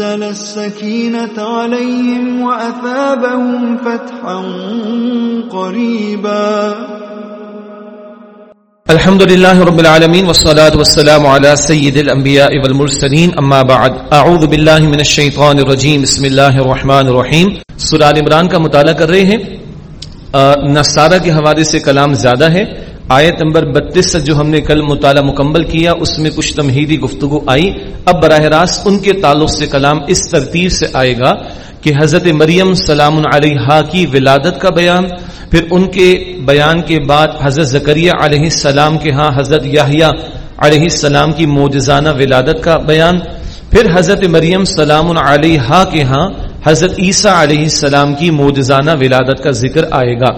السكينة عليهم وأثابهم فتحا قريبا. الحمد لله رب العالمين والصلاة والسلام على سيد الأنبياء والمرسلين. أما بعد، أعوذ بالله من الشيطان الرجيم. بسم الله الرحمن الرحيم. سورة عمران کا مطالعہ کر رہے ہیں. نصارہ کے حوالے سے کلام زیادہ ہے. آیت نمبر بتیس سے جو ہم نے کل مطالعہ مکمل کیا، اس میں کچھ تمہیدی گفتگو آئی۔ اب براہ راست ان کے تعلق سے کلام اس ترتیب سے آئے گا کہ حضرت مریم سلام علیہ کی ولادت کا بیان، پھر ان کے بیان کے بعد حضرت زکریہ علیہ السلام کے ہاں حضرت یاہیا علیہ السلام کی موجزانہ ولادت کا بیان، پھر حضرت مریم سلام علیہ کے ہاں حضرت عیسیٰ علیہ السلام کی موجزانہ ولادت کا ذکر آئے گا۔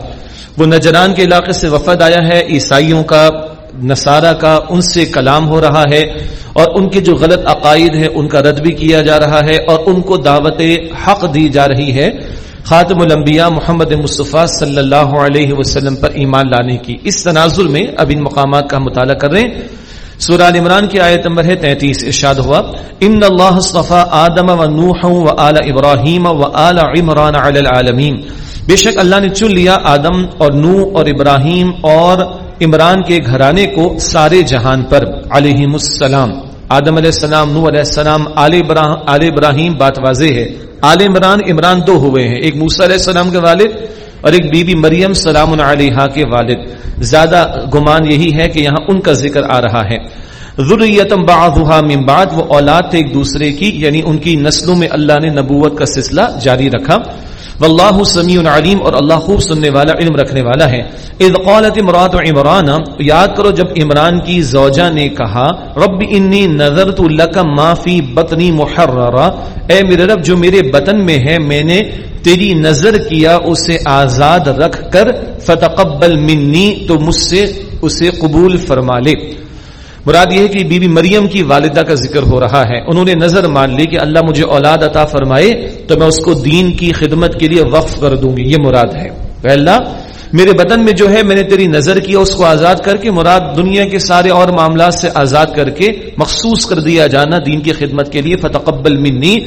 وہ نجران کے علاقے سے وفد آیا ہے، عیسائیوں کا، نصارہ کا، ان سے کلام ہو رہا ہے اور ان کے جو غلط عقائد ہیں، ان کا رد بھی کیا جا رہا ہے اور ان کو دعوت حق دی جا رہی ہے۔ خاتم الانبیاء محمد مصطفیٰ صلی اللہ علیہ وسلم پر ایمان لانے کی۔ اس تناظر میں اب ان مقامات کا مطالعہ کر رہے ہیں۔ سورہ عمران کی آیت نمبر ہے تینتیس، ارشاد ہوا، ان اللہ صفا آدم و نوح و آل ابراہیم و آل عمران علی العالمین بے شک اللہ نے چن لیا آدم اور نو اور ابراہیم اور عمران کے گھرانے کو سارے جہان پر۔ علیہ السلام۔ آدم علیہ السلام نو علیہ السلام، آل ابراہیم، بات واضح ہے۔ آل عمران عمران دو ہوئے ہیں۔ ایک موسیٰ علیہ السلام کے والد اور ایک بی بی مریم سلام علیہ کے والد۔ زیادہ گمان یہی ہے کہ یہاں ان کا ذکر آ رہا ہے۔ ذریتم بعضها من بعد وہ اولاد تھے ایک دوسرے کی یعنی ان کی نسلوں میں اللہ نے نبوت کا سلسلہ جاری رکھا۔ واللہ سمیع علیم اور اللہ خوب سننے والا، علم رکھنے والا ہے۔ اذ قالت امرات عمران، یاد کرو جب عمران کی زوجہ نے کہا، رب انی نظرت لک ما فی بطنی محررا اے میرے رب، جو میرے بطن میں ہے، میں نے تیری نظر کیا، اسے آزاد رکھ کر، فتقبل منی، تو مجھ سے اسے قبول فرما لے۔ مراد یہ ہے کہ بی بی مریم کی والدہ کا ذکر ہو رہا ہے۔ انہوں نے نظر مان لی کہ اللہ مجھے اولاد عطا فرمائے تو میں اس کو دین کی خدمت کے لیے وقف کر دوں گی۔ یہ مراد ہے۔ اللہ، میرے بدن میں جو ہے میں نے تیری نظر کیا اس کو آزاد کر کے مراد دنیا کے سارے اور معاملات سے آزاد کر کے مخصوص کر دیا جانا دین کی خدمت کے لیے۔ فتقبل منی۔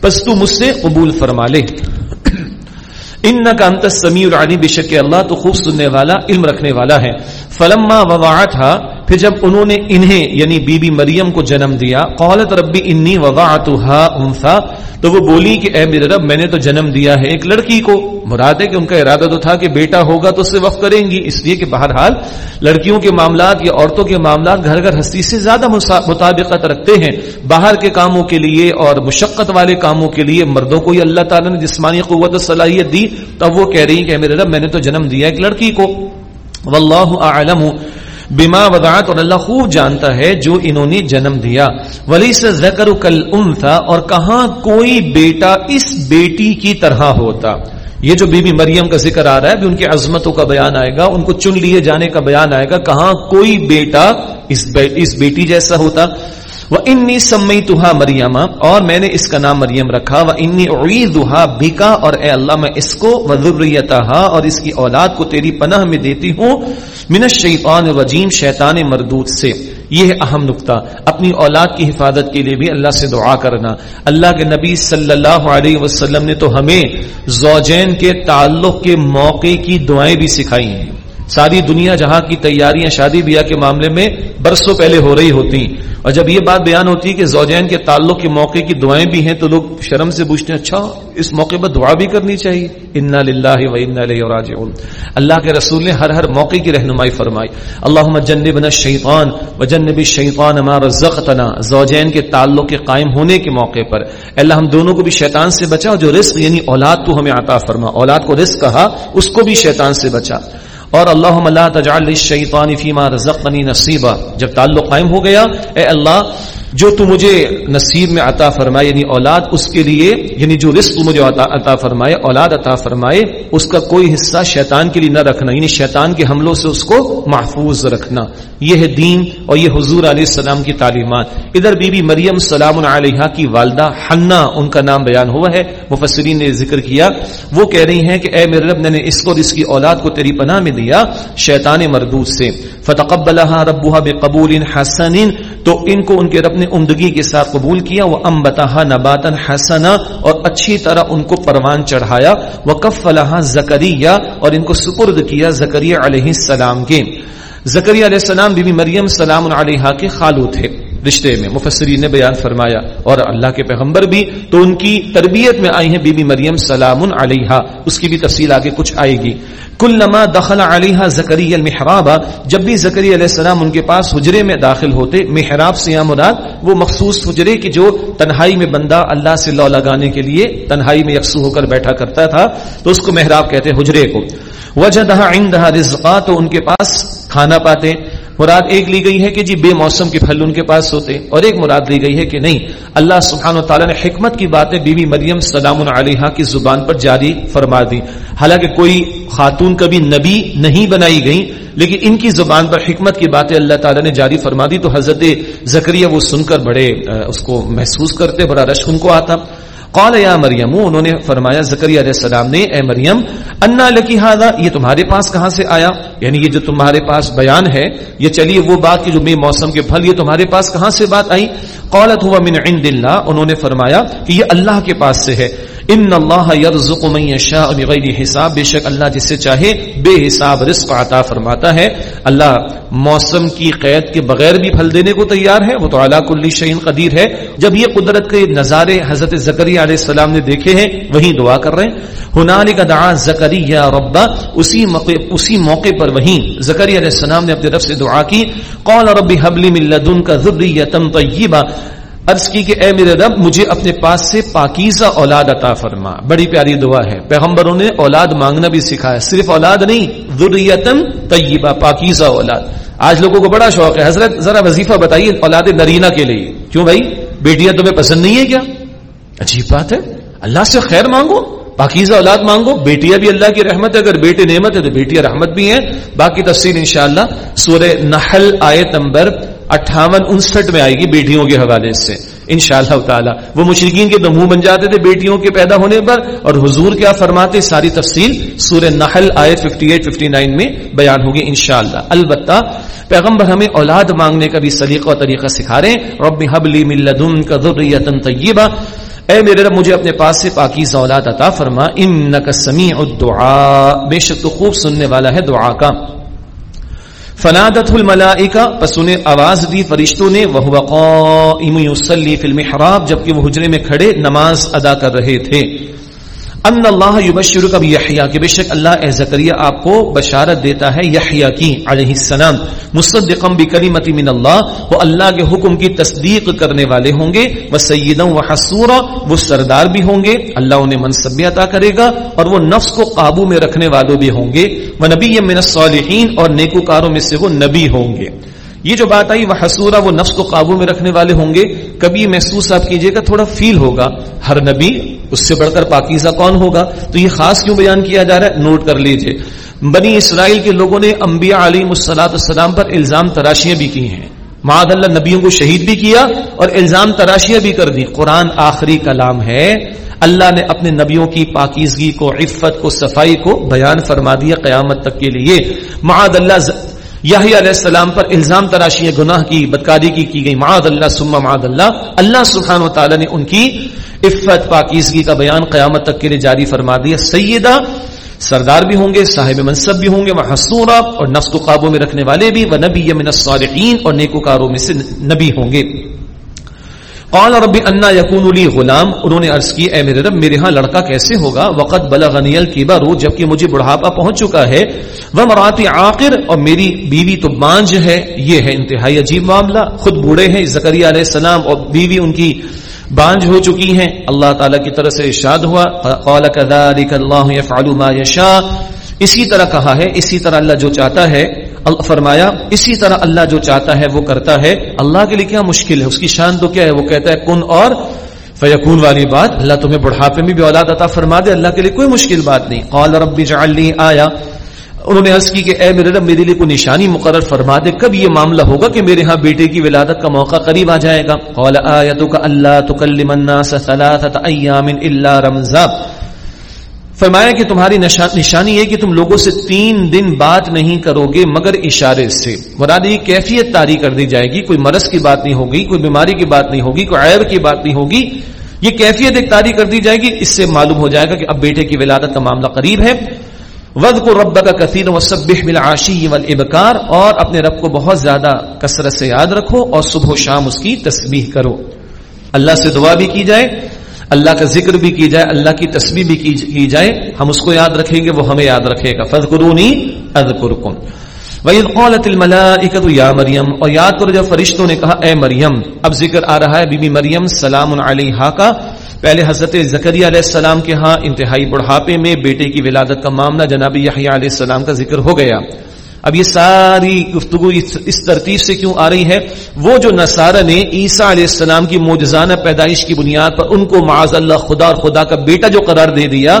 پس تو مجھ سے قبول فرما لے۔ ان کا انت سمیع العلیم، بے شک اللہ تو خوب سننے والا، علم رکھنے والا ہے۔ فلما وضعتها پھر جب انہوں نے انہیں یعنی بی بی مریم کو جنم دیا، قالت ربی انی وضعتها انثى تو وہ بولی کہ اے میرے رب، میں نے تو جنم دیا ہے ایک لڑکی کو۔ مراد ہے کہ ان کا ارادہ تو تھا کہ بیٹا ہوگا تو اس سے وقت کریں گی، اس لیے کہ بہرحال لڑکیوں کے معاملات یا عورتوں کے معاملات گھر گھر ہستی سے زیادہ مطابقت رکھتے ہیں۔ باہر کے کاموں کے لیے اور مشقت والے کاموں کے لیے مردوں کو ہی اللہ تعالیٰ نے جسمانی قوت و صلاحیت دی۔ تب وہ کہہ رہی کہ میرے رب، میں نے تو جنم دیا ایک لڑکی کو۔ واللہ اعلم۔ بما وضعت اور اللہ خوب جانتا ہے جو انہوں نے جنم دیا۔ ولی سے زکر کل تھا اور کہاں کوئی بیٹا اس بیٹی کی طرح ہوتا۔ یہ جو بی بی مریم کا ذکر آ رہا ہے، بھی ان کی عظمتوں کا بیان آئے گا، ان کو چن لیے جانے کا بیان آئے گا۔ کہاں کوئی بیٹا اس بیٹی جیسا ہوتا۔ وہ انی سمئی تہا مریم اور میں نے اس کا نام مریم رکھا وہ انی عیدہا بھیکا اور اے اللہ میں اس کو وذریتہا اور اس کی اولاد کو تیری پناہ میں دیتی ہوں۔ من الشیطان الرجیم شیطان مردود سے۔ یہ ہے اہم نقطہ۔ اپنی اولاد کی حفاظت کے لیے بھی اللہ سے دعا کرنا۔ اللہ کے نبی صلی اللہ علیہ وسلم نے تو ہمیں زوجین کے تعلق کے موقع کی دعائیں بھی سکھائی ہیں۔ ساری دنیا جہاں کی تیاریاں شادی بیاہ کے معاملے میں برسوں پہلے ہو رہی ہوتی۔ اور جب یہ بات بیان ہوتی ہے کہ زوجین کے تعلق کے موقع کی دعائیں بھی ہیں تو لوگ شرم سے پوچھتے ہیں اچھا اس موقع پر دعا بھی کرنی چاہیے۔ انا للہ و انا الیہ راجعون۔ اللہ کے رسول نے ہر ہر موقع کی رہنمائی فرمائی۔ اللہم جنبنا الشیطان وجنب الشیطان ما رزقتنا۔ زوجین کے تعلق کے قائم ہونے کے موقع پر۔ اللہ، ہم دونوں کو بھی شیطان سے بچا، جو رزق یعنی اولاد تو ہمیں عطا فرما۔ اولاد کو رزق کہا، اس کو بھی شیطان سے بچا۔ اور اللہ اللہ تجعل الشیطان فیما رزقنی نصیبا۔ جب تعلق قائم ہو گیا، اے اللہ جو تو مجھے نصیب میں عطا فرمائے یعنی اولاد اس کے لیے یعنی جو رزق مجھے عطا فرمائے، اولاد عطا فرمائے، اس کا کوئی حصہ شیطان کے لیے نہ رکھنا یعنی شیطان کے حملوں سے اس کو محفوظ رکھنا۔ یہ ہے دین اور یہ حضور علیہ السلام کی تعلیمات۔ ادھر بی بی مریم سلام علیہ کی والدہ حنا ان کا نام بیان ہوا ہے، مفسرین نے ذکر کیا۔ وہ کہہ رہی ہیں کہ، اے میرے رب نے اس کو اور اس کی اولاد کو تیری پناہ میں دیا، شیطان مردود سے۔ فتقبلها ربها بقبول حسن۔ تو ان کو ان کے رب نے عمدگی کے ساتھ قبول کیا، وہ ام بتا نباتن حسنا اور اچھی طرح ان کو پروان چڑھایا۔ وہ کف فلاح زکریہ اور ان کو سپرد کیا زکریہ علیہ السلام کے۔ زکریہ علیہ السلام بی بی مریم سلام علیہ کے خالو تھے۔ رشتے میں مفسرین نے بیان فرمایا اور اللہ کے پیغمبر بھی تو ان کی تربیت میں آئی ہیں بی بی مریم سلام علیہ اس کی بھی تفصیل آگے کچھ آئے گی۔ کل نما دخل علیہ زکری المحراب جب بھی زکری علیہ السلام ان کے پاس حجرے میں داخل ہوتے، محراب سے مراد وہ مخصوص حجرے کی جو تنہائی میں بندہ اللہ سے لو لگانے کے لیے تنہائی میں یکسو ہو کر بیٹھا کرتا تھا، تو اس کو محراب کہتے حجرے کو۔ وجہ دہا رزقا، تو ان کے پاس کھانا پاتے۔ مراد ایک لی گئی ہے کہ جی بے موسم کے پھل ان کے پاس ہوتے اور ایک مراد لی گئی ہے کہ نہیں۔ اللہ سبحانہ و تعالیٰ نے حکمت کی باتیں بی بی مریم سلام علیہ کی زبان پر جاری فرما دی۔ حالانکہ کوئی خاتون کبھی نبی نہیں بنائی گئی، لیکن ان کی زبان پر حکمت کی باتیں اللہ تعالیٰ نے جاری فرما دی تو حضرت زکریہ وہ سن کر بڑے اس کو محسوس کرتے، بڑا رشک ان کو آتا۔ قال یا مریم، انہوں نے فرمایا زکری علیہ السلام نے، اے مریم، انا لکی ہادا یہ تمہارے پاس کہاں سے آیا؟ یعنی یہ جو تمہارے پاس بیان ہے، یہ چلیے وہ بات کی جو بے موسم کے پھل، یہ تمہارے پاس کہاں سے بات آئی؟ قالت ہوا من عند اللہ، انہوں نے فرمایا کہ یہ اللہ کے پاس سے ہے۔ ان اللہ یرزق من یشاء بغیر حساب بے شک اللہ جسے چاہے بے حساب رزق عطا فرماتا ہے۔ اللہ موسم کی قید کے بغیر بھی پھل دینے کو تیار ہے۔ وہ تو اعلیٰ کلی شعین قدیر ہے۔ جب یہ قدرت کے نظارے حضرت زکری علیہ السلام نے دیکھے ہیں، وہی دعا کر رہے ہیں۔ ہنال کا دعا زکری یا ربا. اسی موقع اسی موقع پر وہیں زکری علیہ السلام نے اپنے رب سے دعا کی۔ قول ربی حبلی من لدن کا ذریتم طیبہ۔ عرض کی کہ اے میرے رب، مجھے اپنے پاس سے پاکیزہ اولاد عطا فرما۔ بڑی پیاری دعا ہے۔ پیغمبروں نے اولاد مانگنا بھی سکھایا صرف اولاد نہیں ذریتن طیبہ، پاکیزہ اولاد۔ آج لوگوں کو بڑا شوق ہے۔ حضرت، ذرا وظیفہ بتائیے اولاد نرینا کے لیے۔ کیوں بھائی؟ بیٹیاں تمہیں پسند نہیں ہے کیا؟ عجیب بات ہے۔ اللہ سے خیر مانگو، پاکیزہ اولاد مانگو۔ بیٹیاں بھی اللہ کی رحمت ہے۔ اگر بیٹے نعمت ہے تو بیٹیاں رحمت بھی ہیں۔ باقی تفصیل انشاءاللہ سورہ نحل آیت نمبر اٹھاون انسٹھ میں آئے گی بیٹیوں کے حوالے سے۔ ان شاء اللہ تعالیٰ۔ وہ مشرقین کے منہ بن جاتے تھے بیٹیوں کے پیدا ہونے پر۔ اور حضور کیا فرماتے؟ ساری تفصیل سورہ نحل آئے 58 59 میں بیان ہوگی انشاءاللہ۔ البتہ پیغمبر ہمیں اولاد مانگنے کا بھی سلیقہ و طریقہ سکھا رہے ہیں۔ رب حبلی ملدن کا ذریتا طیبہ۔ اے میرے رب، مجھے اپنے پاس سے پاکیزہ اولاد عطا فرما۔ انک سمیع الدعاء۔ بے شک تو خوب سننے والا ہے دعا کا۔ فنادت الملائکہ، پس انہیں آواز دی، فرشتوں نے وہ قائم یصلی فی المحراب، جبکہ وہ حجرے میں کھڑے نماز ادا کر رہے تھے۔ ان اللہ یبشر کا یحییٰ کہ بے شک اللہ اے زکریہ آپ کو بشارت دیتا ہے یحییٰ کی علیہ السلام۔ مصدقا بکلمت من اللہ وہ اللہ کے حکم کی تصدیق کرنے والے ہوں گے۔ وہ سیدہ و حسورا وہ سردار بھی ہوں گے۔ اللہ انہیں منصب عطا کرے گا اور وہ نفس کو قابو میں رکھنے والوں بھی ہوں گے۔ وہ نبی من الصالحین اور نیکوکاروں میں سے وہ نبی ہوں گے۔ یہ جو بات آئی، وہ حسورا وہ نفس کو قابو میں رکھنے والے ہوں گے۔ کبھی محسوس آپ کیجیے گا، تھوڑا فیل ہوگا۔ ہر نبی اس سے بڑھ کر پاکیزہ کون ہوگا؟ تو یہ خاص کیوں بیان کیا جا رہا ہے؟ نوٹ کر لیجیے۔ بنی اسرائیل کے لوگوں نے انبیاء علی مسلاط السلام پر الزام تراشیاں بھی کی ہیں۔ معاد اللہ نبیوں کو شہید بھی کیا اور الزام تراشیاں بھی کر دی۔ قرآن آخری کلام ہے۔ اللہ نے اپنے نبیوں کی پاکیزگی کو، عفت کو، صفائی کو بیان فرما دیا قیامت تک کے لیے۔ معاد اللہ یاہی علیہ السلام پر الزام تراشی گناہ کی، بدکاری کی کی گئی معاد اللہ سما معاد اللہ۔ اللہ سبحانہ و تعالی نے ان کی عفت، پاکیزگی کا بیان قیامت تک کے لیے جاری فرما دیا۔ سیدہ سردار بھی ہوں گے، صاحب منصب بھی ہوں گے وہ اور نفس کو قابو میں رکھنے والے بھی وہ نبی من الصالحین اور نیکوکاروں میں سے نبی ہوں گے۔ قال رب انا یکون لی غلام، انہوں نے عرض کی، اے میرے رب، میرے ہاں لڑکا کیسے ہوگا؟ وقت بلغنی الکبر، جبکہ مجھے بڑھاپا پہنچ چکا ہے۔ وہ مراتی عاقر، اور میری بیوی تو بانج ہے۔ یہ ہے انتہائی عجیب معاملہ۔ خود بوڑھے ہیں، زکریا علیہ السلام اور بیوی ان کی بانج ہو چکی ہیں۔ اللہ تعالی کی طرف سے ارشاد ہوا، قال كذلك الله يفعل ما يشاء اسی طرح کہا ہے، اسی طرح اللہ جو چاہتا ہے فرمایا، اسی طرح اللہ جو چاہتا ہے وہ کرتا ہے۔ اللہ کے لیے کیا مشکل ہے؟ اس کی شان تو کیا ہے؟ وہ کہتا ہے، کن اور؟ فیقون والی بات، اللہ تمہیں بڑھاپے میں بھی اولاد عطا فرما دے، اللہ کے لیے کوئی مشکل بات نہیں۔ قال رب جعلنی آیا۔ انہوں نے عرض کی کہ اے میرے رب، میرے لیے کوئی نشانی مقرر فرما دے۔ کب یہ معاملہ ہوگا کہ میرے ہاں بیٹے کی ولادت کا موقع قریب آ جائے گا؟ قال آیتک اللہ تکلم الناس ثلاثه ایام الا رمضان فرمایا کہ تمہاری نشانی یہ کہ تم لوگوں سے تین دن بات نہیں کرو گے مگر اشارے سے۔ مراد یہ کیفیت تاری کر دی جائے گی، کوئی مرض کی بات نہیں ہوگی، کوئی بیماری کی بات نہیں ہوگی، کوئی عیب کی بات نہیں ہوگی۔ یہ کیفیت ایک تاری کر دی جائے گی، اس سے معلوم ہو جائے گا کہ اب بیٹے کی ولادت کا معاملہ قریب ہے۔ ود کو رب کا کثیر و سب آشی ابکار اور اپنے رب کو بہت زیادہ کثرت سے یاد رکھو اور صبح و شام اس کی تسبیح کرو۔ اللہ سے دعا بھی کی جائے۔ اللہ کا ذکر بھی کی جائے، اللہ کی تصویر بھی کی جائے، ہم اس کو یاد رکھیں گے، وہ ہمیں یاد رکھے گا۔ فض قرونی یا مریم اور یاد کرو جب فرشتوں نے کہا، اے مریم، اب ذکر آ رہا ہے بی بی مریم، سلام علیہ کا۔ پہلے حضرت زکری علیہ السلام کے ہاں انتہائی بڑھاپے میں بیٹے کی ولادت کا معاملہ جناب یحییٰ علیہ السلام کا ذکر ہو گیا۔ اب یہ ساری گفتگو اس ترتیب سے کیوں آ رہی ہے؟ وہ جو نصارہ نے عیسیٰ علیہ السلام کی موجزانہ پیدائش کی بنیاد پر ان کو معاذ اللہ خدا اور خدا کا بیٹا جو قرار دے دیا،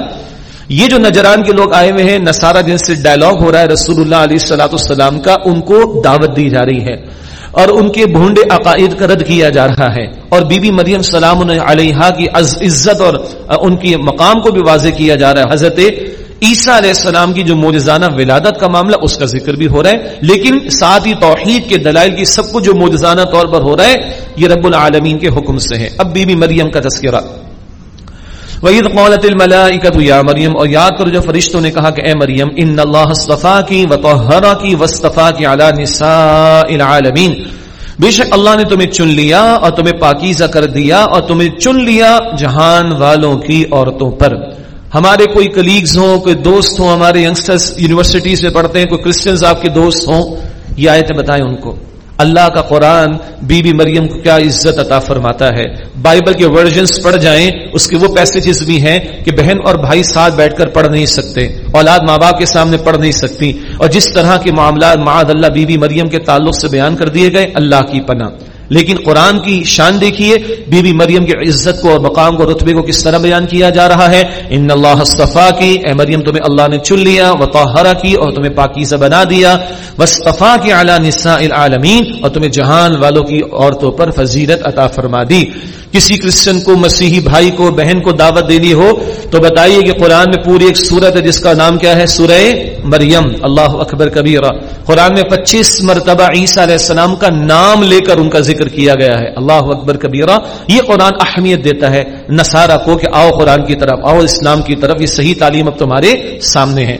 یہ جو نجران کے لوگ آئے ہوئے ہیں، نصارہ جن سے ڈائلگ ہو رہا ہے رسول اللہ علیہ السلاۃ السلام کا، ان کو دعوت دی جا رہی ہے۔ اور ان کے بھونڈے عقائد کا رد کیا جا رہا ہے۔ اور بی بی مریم سلام علیہ کی عزت اور ان کی مقام کو بھی واضح کیا جا رہا ہے۔ حضرت عیسیٰ علیہ السلام کی جو موجزانہ ولادت کا معاملہ، اس کا ذکر بھی ہو رہا ہے۔ لیکن ساتھ ہی توحید کے دلائل کی سب کچھ جو موجزانہ طور پر ہو رہا ہے، یہ رب العالمین کے حکم سے ہے۔ اب بی بی مریم کا تذکرہ۔ وعید قولت الملائکت یا مریم اور یاد کر جو فرشتوں نے کہا کہ اے مریم ان اللہ اصطفا کی وطہرا کی وصطفا کی علی نساء العالمین بے شک اللہ نے تمہیں چن لیا اور تمہیں پاکیزہ کر دیا اور تمہیں چن لیا جہان والوں کی عورتوں پر۔ ہمارے کوئی کلیگز ہوں، کوئی دوست ہوں، ہمارے ینگسٹرز یونیورسٹیز میں پڑھتے ہیں، کوئی کرسچنز آپ کے دوست ہوں، یہ آیتیں بتائیں ان کو۔ اللہ کا قرآن بی بی مریم کو کیا عزت عطا فرماتا ہے۔ بائبل کے ورژنس پڑھ جائیں، اس کے وہ پیسجز بھی ہیں کہ بہن اور بھائی ساتھ بیٹھ کر پڑھ نہیں سکتے، اولاد ماں باپ کے سامنے پڑھ نہیں سکتی۔ اور جس طرح کے معاملات معاد اللہ بی بی مریم کے تعلق سے بیان کر دیے گئے، اللہ کی پناہ۔ لیکن قرآن کی شان دیکھیے، بی بی مریم کی عزت کو اور مقام کو رتبے کو کس طرح بیان کیا جا رہا ہے؟ ان اللہ صفا کی، اے مریم تمہیں اللہ نے چن لیا و کی اور تمہیں پاکیزہ بنا دیا وصطفا کی اعلیٰ نساء العالمین اور تمہیں جہان والوں کی عورتوں پر فضیرت عطا فرما دی۔ کسی کرسچن کو، مسیحی بھائی کو، بہن کو دعوت دینی ہو، تو بتائیے کہ قرآن میں پوری ایک سورت ہے جس کا نام کیا ہے؟ سورہ مریم۔ اللہ اکبر کبیر قرآن میں پچیس مرتبہ عیسیٰ علیہ السلام کا نام لے کر ان کا ذکر ذکر کیا گیا ہے۔ اللہ اکبر کبیرہ، یہ قرآن اہمیت دیتا ہے۔ نصارہ کو کہ آؤ قرآن کی طرف، آؤ اسلام کی طرف، یہ صحیح تعلیم اب تمہارے سامنے ہے۔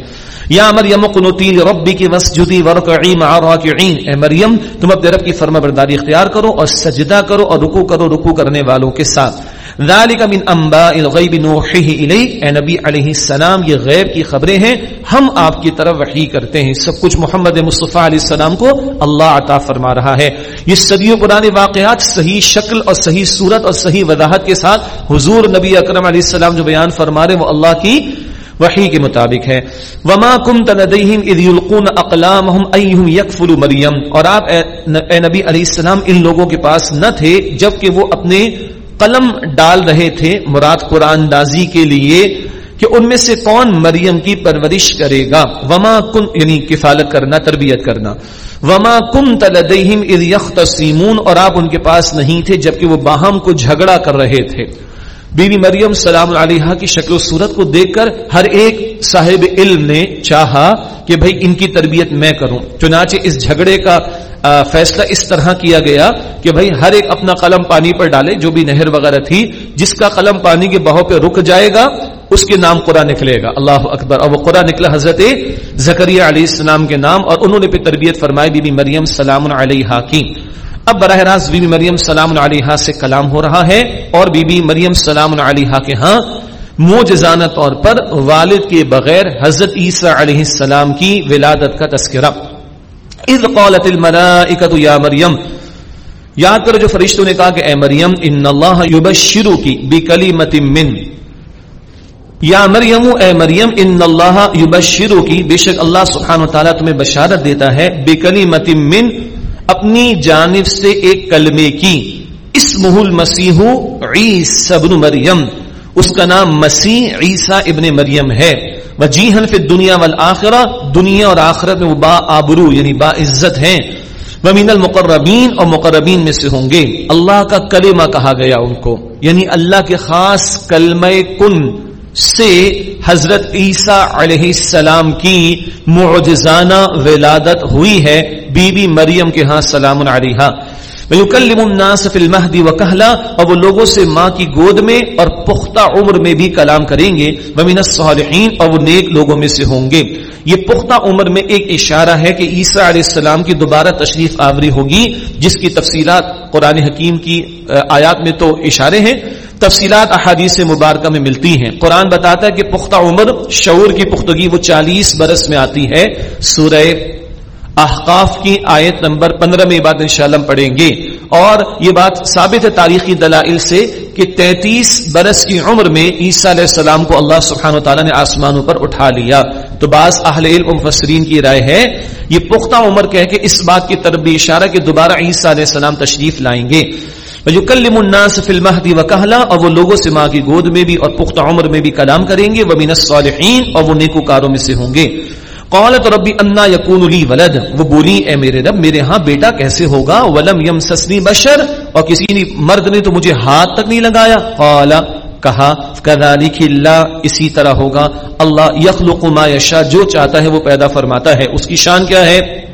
یا مریم قنوتی ربی کی وسجدی ورکعی مع راکعین۔ اے مریم، تم اپنے رب کی فرما برداری اختیار کرو اور سجدہ کرو اور رکو کرو رکو کرنے والوں کے ساتھ۔ ذالک من انباء الغیب نوحیہ الی اے نبی علیہ السلام، یہ غیب کی خبریں ہیں۔ ہم آپ کی طرف وحی کرتے ہیں۔ سب کچھ محمد مصطفیٰ علیہ السلام کو اللہ عطا فرما رہا ہے۔ یہ صدیوں پرانے واقعات صحیح شکل اور صحیح صورت اور صحیح وضاحت کے ساتھ حضور نبی اکرم علیہ السلام جو بیان فرما رہے وہ اللہ کی وحی کے مطابق ہے۔ وما كنت لديهم اذ يلقون اقلامهم ايهم يكفل مریم اور آپ، اے نبی علیہ السلام، ان لوگوں کے پاس نہ تھے جبکہ وہ اپنے قلم ڈال رہے تھے مراد قرآن دازی کے لیے کہ ان میں سے کون مریم کی پرورش کرے گا؟ وما کن یعنی کفالت کرنا، تربیت کرنا۔ وما کن تلدیم اذ یختصیمون، اور آپ ان کے پاس نہیں تھے جبکہ وہ باہم کو جھگڑا کر رہے تھے۔ بیوی مریم سلام علیہ کی شکل و صورت کو دیکھ کر ہر ایک صاحب علم نے چاہا کہ بھائی ان کی تربیت میں کروں۔ چنانچہ اس جھگڑے کا فیصلہ اس طرح کیا گیا کہ بھائی ہر ایک اپنا قلم پانی پر ڈالے، جو بھی نہر وغیرہ تھی، جس کا قلم پانی کے بہو پہ رک جائے گا، اس کے نام قرآن نکلے گا۔ اللہ اکبر۔ اور وہ قرآن نکلا حضرت زکریہ علیہ السلام کے نام، اور انہوں نے پھر تربیت فرمائی، بی بی مریم سلام علیہ کی۔ اب براہ راست بی بی مریم سلام علیہ سے کلام ہو رہا ہے، اور بی بی مریم سلام علیہ کے ہاں موجزانہ طور پر والد کے بغیر حضرت عیسیٰ علیہ السلام کی ولادت کا تذکرہ۔ اذ قالت الملائکت یا مریم، یاد کرو جو فرشتوں نے کہا کہ اے مریم ان اللہ یبشرو کی بکلمت من۔ یا مریم، اے مریم ان اللہ یبشرو کی بے شک اللہ سبحانہ و تعالیٰ تمہیں بشارت دیتا ہے بے من، اپنی جانب سے ایک کلمے کی۔ اسمہ المسیح عیسی ابن مریم۔ اس کا نام مسیح عیسیٰ ابن مریم ہے۔ وجیہن فی الدنیا والآخرہ، دنیا اور آخرت میں وہ با آبرو یعنی با عزت ہیں۔ ومین المقربین، اور مقربین میں سے ہوں گے۔ اللہ کا کلمہ کہا گیا ان کو۔ یعنی اللہ کے خاص کلمہ کن سے حضرت عیسیٰ علیہ السلام کی معجزانہ ولادت ہوئی ہے۔ بی بی مریم کے ہاں سلام علیہ وَيُكَلِّمُ النَّاسَ فِي الْمَهْدِ وَكَهْلَا اور وہ لوگوں سے ماں کی گود میں اور پختہ عمر میں بھی کلام کریں گے۔ وَمِنَ الصَّالِحِينَ اور وہ نیک لوگوں میں سے ہوں گے۔ یہ پختہ عمر میں ایک اشارہ ہے کہ عیسیٰ علیہ السلام کی دوبارہ تشریف آوری ہوگی، جس کی تفصیلات قرآن حکیم کی آیات میں تو اشارے ہیں۔ تفصیلات احادیث مبارکہ میں ملتی ہیں۔ قرآن بتاتا ہے کہ پختہ عمر شعور کی پختگی وہ چالیس برس میں آتی ہے۔ سورہ احقاف کی آیت نمبر پندرہ میں یہ بات انشاءاللہ ہم پڑھیں گے۔ اور یہ بات ثابت ہے تاریخی دلائل سے کہ تینتیس برس کی عمر میں عیسیٰ علیہ السلام کو اللہ سبحانہ و تعالیٰ نے آسمانوں پر اٹھا لیا۔ تو بعض اہل علم مفسرین کی رائے ہے، یہ پختہ عمر کہہ کے اس بات کی طرف بھی اشارہ کہ دوبارہ عیسیٰ علیہ السلام تشریف لائیں گے۔ وَيُكَلِّمُ النَّاسِ فِي الْمَهْدِ وَكَهْلًا، اور وہ لوگوں سے ماں کی گود میں بھی اور پختہ عمر میں بھی کلام کریں گے۔ وَمِنَ الصَّالِحِينَ، اور وہ نیکوکاروں میں سے ہوں گے۔ قالت ربی انا یقون لی ولد. وہ بولی، اے میرے رب، میرے ہاں بیٹا کیسے ہوگا؟ ولم یم سسنی بشر. اور کسی نے مرد نے تو مجھے ہاتھ تک نہیں لگایا. قال، کہا، کذالک اللہ، اسی طرح ہوگا. اللہ یخلق ما یشاء، جو چاہتا ہے وہ پیدا فرماتا ہے. اس کی شان کیا ہے؟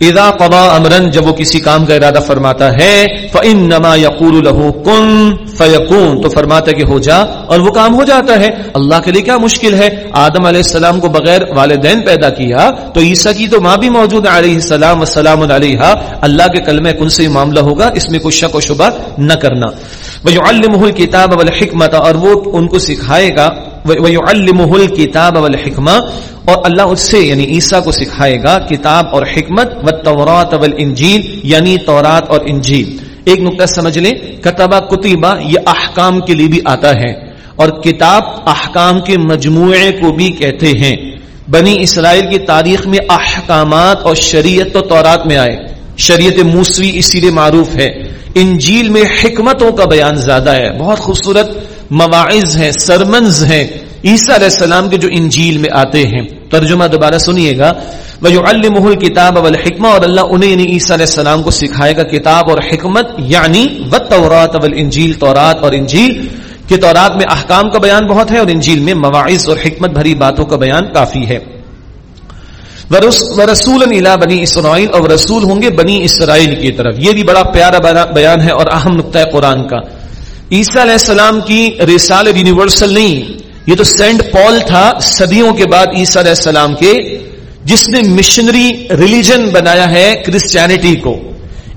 اذا قضا امرن جب وہ کسی کام کا ارادہ فرماتا ہے فانما يقول له كن، فيكون، تو فرماتا کہ ہو جا، اور وہ کام ہو جاتا ہے۔ اللہ کے لیے کیا مشکل ہے؟ آدم علیہ السلام کو بغیر والدین پیدا کیا، تو عیسیٰ کی تو ماں بھی موجود علیہ السلام والسلام علیہ اللہ کے کلمہ کن سے معاملہ ہوگا، اس میں کوئی شک و شبہ نہ کرنا۔ وَيُعَلِّمُهُ الْكِتَابَ وَالْحِكْمَةَ، اور وہ ان کو سکھائے گا۔ وَيُعَلِّمُهُ الْكِتَابَ وَالْحِكْمَةَ اور اللہ اس سے یعنی عیسیٰ کو سکھائے گا کتاب اور حکمت و تورات انجیل یعنی تورات اور انجیل۔ ایک نقطہ سمجھ لیں، کتبہ کتبہ یہ احکام کے لیے بھی آتا ہے اور کتاب احکام کے مجموعے کو بھی کہتے ہیں۔ بنی اسرائیل کی تاریخ میں احکامات اور شریعت تو تورات میں آئے۔ شریعت موسوی اسی لیے معروف ہے۔ انجیل میں حکمتوں کا بیان زیادہ ہے۔ بہت خوبصورت مواعظ ہیں، سرمنز ہیں۔ عیسیٰ علیہ السلام کے جو انجیل میں آتے ہیں۔ ترجمہ دوبارہ سنیے گا۔ وہ جو المحل کتاب اور اللہ انہیں یعنی عیسیٰ علیہ السلام کو سکھائے گا کتاب اور حکمت یعنی و تورات انجیل تورات اور انجیل، کہ تورات میں احکام کا بیان بہت ہے اور انجیل میں مواعظ اور حکمت بھری باتوں کا بیان کافی ہے۔ رسول بنی اسرائیل اور رسول ہوں گے بنی اسرائیل کی طرف۔ یہ بھی بڑا پیارا بیان ہے اور اہم نقطۂ قرآن کا۔ عیسیٰ علیہ السلام کی رسال یونیورسل نہیں، یہ تو سینٹ پال تھا صدیوں کے بعد عیسیٰ علیہ السلام کے، جس نے مشنری ریلیجن بنایا ہے کرسچینٹی کو۔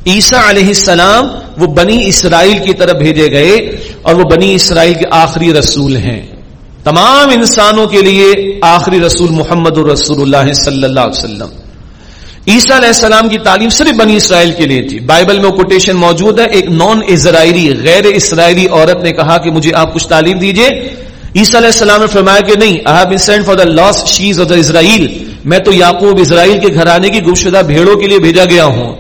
عیسیٰ علیہ السلام وہ بنی اسرائیل کی طرف بھیجے گئے اور وہ بنی اسرائیل کے آخری رسول ہیں۔ تمام انسانوں کے لیے آخری رسول محمد الرسول اللہ صلی اللہ علیہ وسلم۔ عیسیٰ علیہ السلام کی تعلیم صرف بنی اسرائیل کے لیے تھی۔ بائبل میں کوٹیشن موجود ہے۔ ایک نان اسرائیلی غیر اسرائیلی عورت نے کہا کہ مجھے آپ کچھ تعلیم دیجیے۔ عیسیٰ علیہ السلام نے فرمایا کہ نہیں I have been sent for the lost sheep of the Israel میں تو یعقوب، اسرائیل کے گھرانے کی گمشدہ بھیڑوں کے لیے بھیجا گیا ہوں۔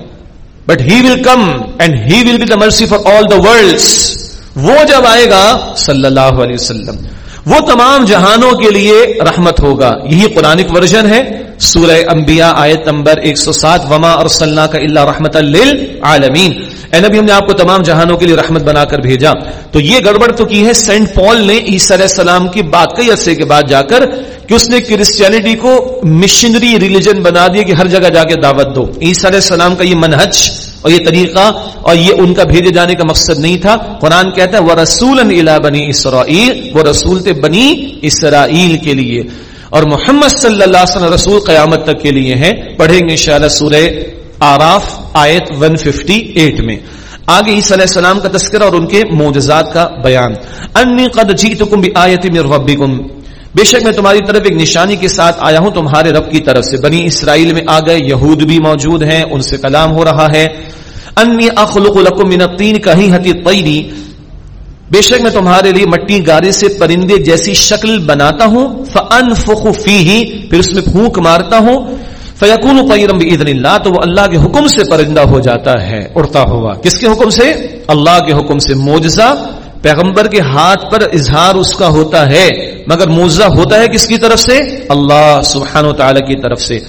But he will come and he will be the mercy for all the world وہ جب آئے گا، صلی اللہ علیہ وسلم، وہ تمام جہانوں کے لیے رحمت ہوگا۔ یہی قرآن ورژن ہے۔ سورہ انبیاء آیت نمبر 107 وما ارسلنا کا اللہ رحمت للعالمین اے نبی، ہم نے آپ کو تمام جہانوں کے لیے رحمت بنا کر بھیجا۔ تو یہ گڑبڑ تو کی ہے، سینٹ پال نے عیسی علیہ السلام کی بات کئی عرصے کے بعد جا کر کہ اس نے کرسچینٹی کو مشنری ریلیجن بنا دیا کہ ہر جگہ جا کے دعوت دو۔ عیسی علیہ السلام کا یہ منہج اور یہ طریقہ اور یہ ان کا بھیجے جانے کا مقصد نہیں تھا۔ قرآن کہتا ہے وہ رسول بنی اسرائیل وہ رسول تھے بنی اسرائیل کے لیے۔ اور محمد صلی اللہ علیہ وسلم رسول قیامت تک کے لیے ہیں۔ پڑھیں گے انشاءاللہ سورہ آراف آیت 158 میں۔ آگے عیسی علیہ السلام کا تذکرہ اور ان کے معجزات کا بیان۔ انی قد جئتکم بآیت من ربکم۔ بے شک میں تمہاری طرف ایک نشانی کے ساتھ آیا ہوں، تمہارے رب کی طرف سے۔ بنی اسرائیل میں آ گئے یہود بھی موجود ہیں، ان سے کلام ہو رہا ہے۔ انی اخلق لکم من الطین کہیں ہتی طیری۔ بے شک میں تمہارے لیے مٹی گارے سے پرندے جیسی شکل بناتا ہوں فن فخی ہی پھر اس میں پھونک مارتا ہوں۔ فیقون پیرم عید اللہ تو وہ اللہ کے حکم سے پرندہ ہو جاتا ہے، اڑتا ہوا۔ کس کے حکم سے؟ اللہ کے حکم سے۔ موجزہ پیغمبر کے ہاتھ پر اظہار اس کا ہوتا ہے، مگر موزہ ہوتا ہے کس کی طرف سے؟ اللہ سبحان و تعالی کی طرف سے۔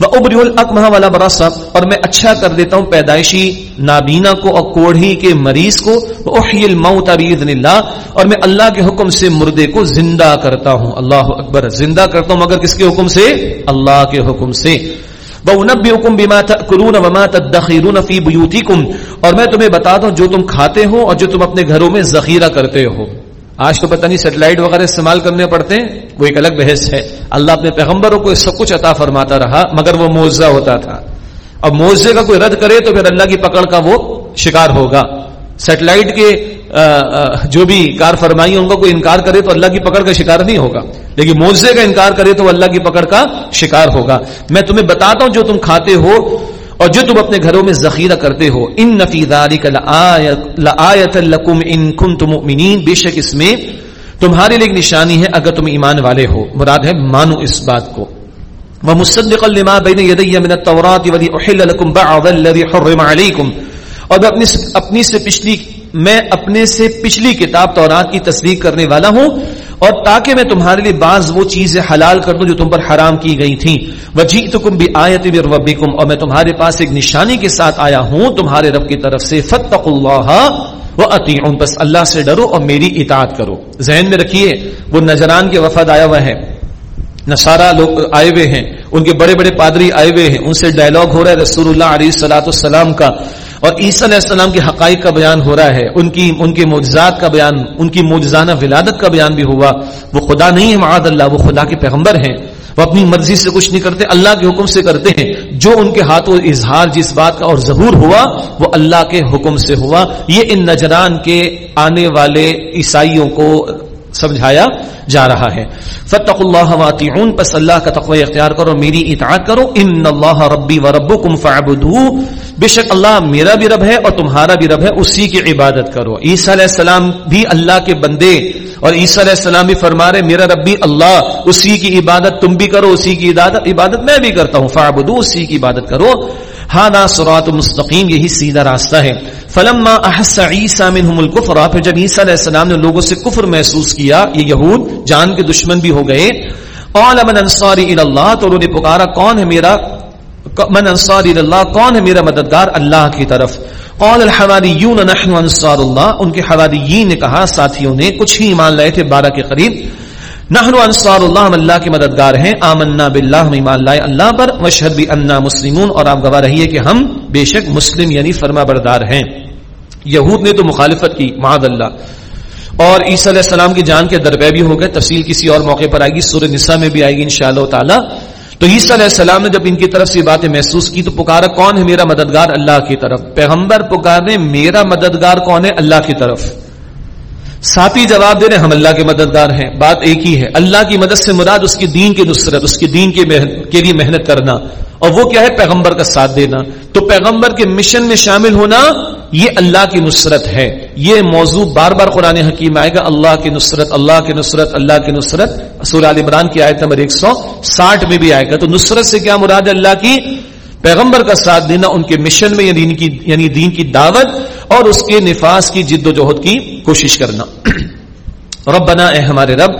وہ ابری الکمہ والا برا سب اور میں اچھا کر دیتا ہوں پیدائشی نابینا کو اور کوڑھی کے مریض کو احی الموت باذن اللہ، اور میں اللہ کے حکم سے مردے کو زندہ کرتا ہوں۔ اللہ اکبر، زندہ کرتا ہوں مگر کس کے حکم سے؟ اللہ کے حکم سے۔ وَأُنَبِّئُكُمْ بِمَا تَأْكُلُونَ وَمَا تَدَّخِرُونَ فِي بُيُوتِكُمْ، اور میں تمہیں بتاتا ہوں جو تم کھاتے ہو اور جو تم اپنے گھروں میں ذخیرہ کرتے ہو۔ آج تو پتہ نہیں سیٹلائٹ وغیرہ استعمال کرنے پڑتے ہیں، وہ ایک الگ بحث ہے۔ اللہ اپنے پیغمبروں کو سب کچھ عطا فرماتا رہا، مگر وہ موزہ ہوتا تھا۔ اب موزے کا کوئی رد کرے تو پھر اللہ کی پکڑ کا وہ شکار ہوگا۔ سیٹلائٹ کے جو بھی کار فرمائی ان کا کوئی انکار کرے تو اللہ کی پکڑ کا شکار نہیں ہوگا۔ لیکن موزے کا انکار کرے تو اللہ کی پکڑ کا شکار ہوگا۔ میں تمہیں بتاتا ہوں جو تم کھاتے ہو اور جو تم اپنے گھروں میں ذخیرہ کرتے ہو ان نفی لکم ان کم تم بے شک اس میں تمہارے لیے ایک نشانی ہے اگر تم ایمان والے ہو۔ مراد ہے مانو اس بات کو۔ وہ مصدق لما بین یدی من التوراۃ ولی احل لكم بعض الذي حرم عليكم۔ اور میں اپنی اپنی سے پچھلی میں اپنے سے پچھلی کتاب تورات کی تصدیق کرنے والا ہوں۔ اور تاکہ میں تمہارے لیے بعض وہ چیزیں حلال کر دوں جو تم پر حرام کی گئی تھیں۔ وجی تو کم بھی آیت اور میں تمہارے پاس ایک نشانی کے ساتھ آیا ہوں تمہارے رب کی طرف سے۔ فتق اللہ وہ اتی بس اللہ سے ڈرو اور میری اطاعت کرو۔ ذہن میں رکھیے، وہ نجران کے وفد آیا ہوا ہے۔ نصارہ لوگ آئے ہوئے ہیں، ان کے بڑے بڑے پادری آئے ہوئے ہیں، ان سے ڈائلگ ہو رہا ہے رسول اللہ علیہ السلاۃ السلام کا۔ اور عیسی علیہ السلام کے حقائق کا بیان ہو رہا ہے، ان کی، ان کے معجزات کا بیان، ان کی معجزانہ ولادت کا بیان بھی ہوا۔ وہ خدا نہیں ہے معاد اللہ، وہ خدا کے پیغمبر ہیں۔ وہ اپنی مرضی سے کچھ نہیں کرتے، اللہ کے حکم سے کرتے ہیں۔ جو ان کے ہاتھوں اظہار جس بات کا اور ظہور ہوا، وہ اللہ کے حکم سے ہوا۔ یہ ان نجران کے آنے والے عیسائیوں کو سمجھایا جا رہا ہے۔ فتق اللہ واتعون پس اللہ کا تقوی اختیار کرو، میری اطاعت کرو۔ ان اللہ ربی و ربکم فعبدو بے شک اللہ میرا بھی رب ہے اور تمہارا بھی رب ہے، اسی کی عبادت کرو۔ عیسیٰ علیہ السلام بھی اللہ کے بندے اور عیسیٰ علیہ السلام بھی فرما رہے، میرا رب بھی اللہ، اسی کی عبادت تم بھی کرو، اسی کی عبادت عبادت میں بھی کرتا ہوں۔ فعبدو اسی کی عبادت کرو۔ ہانا سرات مستقیم یہی سیدھا راستہ ہے۔ فلما احس عیسیٰ منہم الکفر، پھر جب عیسیٰ علیہ السلام نے لوگوں سے کفر محسوس کیا، یہ یہود جان کے دشمن بھی ہو گئے۔ قال من انصاری اللہ، تو انہوں نے پکارا، کون ہے میرا؟ من انصاری اللہ، کون ہے میرا مددگار؟ اللہ کی طرف۔ قال الحواریون نحن انصار اللہ۔ ان کے حواریین نے کہا، ساتھیوں نے، کچھ ہی ایمان لائے تھے بارہ کے قریب۔ نحن انصار اللہ ہم اللہ کے مددگار ہیں، آمنا باللہ ہم ایمان لائے اللہ پر وشہد بھی انا مسلمون، اور آپ گواہ رہیے کہ ہم بے شک مسلم یعنی فرما بردار ہیں۔ یہود نے تو مخالفت کی، معاذ اللہ۔ اور عیسی علیہ السلام کی جان کے دربے بھی ہو گئے، تفصیل کسی اور موقع پر آئے گی، سورہ نساء میں بھی آئے گی انشاءاللہ تعالی۔ تو عیسیٰ علیہ السلام نے جب ان کی طرف سے باتیں محسوس کی، تو پکارا کون ہے میرا مددگار؟ اللہ کی طرف۔ پیغمبر پکارے، میرا مددگار کون ہے؟ اللہ کی طرف۔ ساتھی جواب دے رہے ہم اللہ کے مددگار ہیں۔ بات ایک ہی ہے۔ اللہ کی مدد سے مراد اس کی دین کی نصرت اس کی دین کے لیے محنت کرنا۔ اور وہ کیا ہے؟ پیغمبر کا ساتھ دینا۔ تو پیغمبر کے مشن میں شامل ہونا یہ اللہ کی نصرت ہے۔ یہ موضوع بار بار قرآن حکیم آئے گا۔ اللہ کی نصرت اللہ کی نصرت اللہ کی نصرت۔ سورہ عال عمران کی آیت نمبر ایک سو ساٹھ میں بھی آئے گا۔ تو نصرت سے کیا مراد ہے؟ اللہ کی پیغمبر کا ساتھ دینا ان کے مشن میں یعنی, یعنی دین کی دعوت۔ اور اس کے نفاذ کی جد و جہد کی کوشش کرنا۔ رب بنا اے ہمارے رب،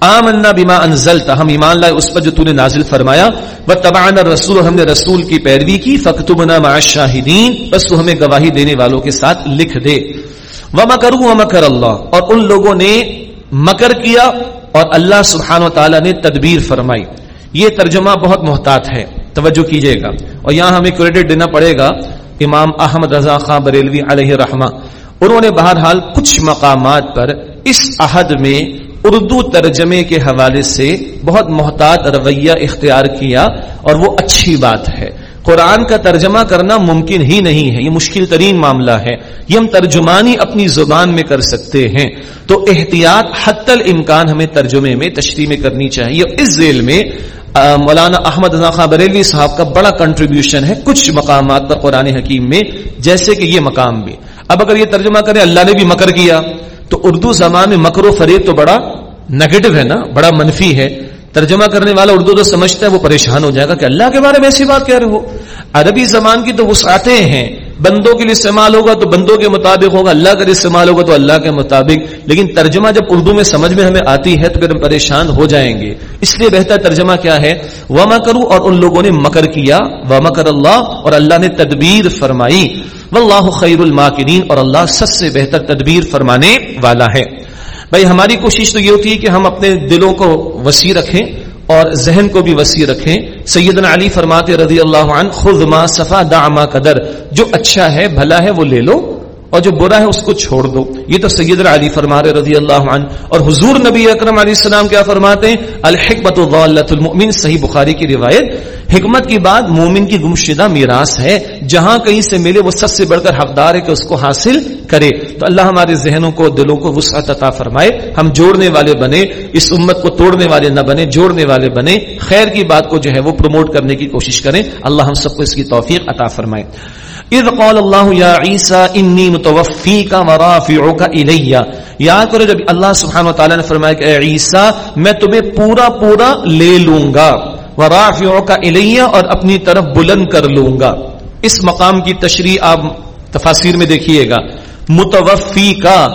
آمنا بما انزلتا ہم ایمان لائے اس پر جو تو نے نازل فرمایا۔ و تبعنا رسول ہم نے رسول کی پیروی کی۔ فکتبنا مع الشاہدین، بس تو ہمیں گواہی دینے والوں کے ساتھ لکھ دے۔ ومکروا ومکر اللہ، اور ان لوگوں نے مکر کیا اور اللہ سبحانہ و تعالی نے تدبیر فرمائی۔ یہ ترجمہ بہت محتاط ہے، توجہ کیجیے گا۔ اور یہاں ہمیں کریڈٹ دینا پڑے گا۔ امام احمد رضا خان بریلوی علیہ رحمہ، انہوں نے بہرحال کچھ مقامات پر اس عہد میں اردو ترجمے کے حوالے سے بہت محتاط رویہ اختیار کیا اور وہ اچھی بات ہے۔ قرآن کا ترجمہ کرنا ممکن ہی نہیں ہے، یہ مشکل ترین معاملہ ہے۔ یہ ہم ترجمانی اپنی زبان میں کر سکتے ہیں۔ تو احتیاط حت الامکان ہمیں ترجمے میں تشریح میں کرنی چاہیے۔ اس ذیل میں مولانا احمد خان بریلوی صاحب کا بڑا کنٹریبیوشن ہے کچھ مقامات پر قرآن حکیم میں، جیسے کہ یہ مقام بھی۔ اب اگر یہ ترجمہ کرے اللہ نے بھی مکر کیا۔ تو اردو زبان میں مکر و فریب تو بڑا نگیٹو ہے نا، بڑا منفی ہے۔ ترجمہ کرنے والا اردو تو سمجھتا ہے، وہ پریشان ہو جائے گا کہ اللہ کے بارے میں ایسی بات کہہ رہے ہو۔ عربی زبان کی تو وسعتیں ہیں۔ بندوں کے لیے استعمال ہوگا تو بندوں کے مطابق ہوگا، اللہ کا استعمال ہوگا تو اللہ کے مطابق۔ لیکن ترجمہ جب اردو میں سمجھ میں ہمیں آتی ہے تو پھر ہم پریشان ہو جائیں گے۔ اس لیے بہتر ترجمہ کیا ہے؟ وما کروں اور ان لوگوں نے مکر کیا۔ وما کر اللہ اور اللہ نے تدبیر فرمائی۔ واللہ خیر الماکرین اور اللہ سب سے بہتر تدبیر فرمانے والا ہے۔ بھائی، ہماری کوشش تو یہ ہوتی ہے کہ ہم اپنے دلوں کو وسیع رکھیں۔ اور ذہن کو بھی وسیع رکھیں۔ سیدنا علی فرماتے رضی اللہ عنہ خود ما صفا دا ما قدر، جو اچھا ہے، بھلا ہے، وہ لے لو۔ اور جو برا ہے اس کو چھوڑ دو۔ یہ تو سید علی فرما رہے رضی اللہ عنہ۔ اور حضور نبی اکرم علیہ السلام کیا فرماتے ہیں؟ الحکمت المؤمن، صحیح بخاری کی روایت۔ حکمت کی بات مومن کی گمشدہ میراث ہے۔ جہاں کہیں سے ملے وہ سب سے بڑھ کر حقدار ہے کہ اس کو حاصل کرے۔ تو اللہ ہمارے ذہنوں کو، دلوں کو وسعت عطا فرمائے۔ ہم جوڑنے والے بنے، اس امت کو توڑنے والے نہ بنے، جوڑنے والے بنے۔ خیر کی بات کو جو ہے وہ پروموٹ کرنے کی کوشش کریں۔ اللہ ہم سب کو اس کی توفیق عطا فرمائے۔ اذ قال اللہ یا عیسی انی متوفیک ورافعک الی یاد کرو جب اللہ سبحانہ وتعالی نے فرمایا کہ اے عیسی، میں تمہیں پورا پورا لے لوں گا۔ ورافعک الی اور اپنی طرف بلند کر لوں گا۔ اس مقام کی تشریح آپ تفاسیر میں دیکھیے گا۔ متوفی کا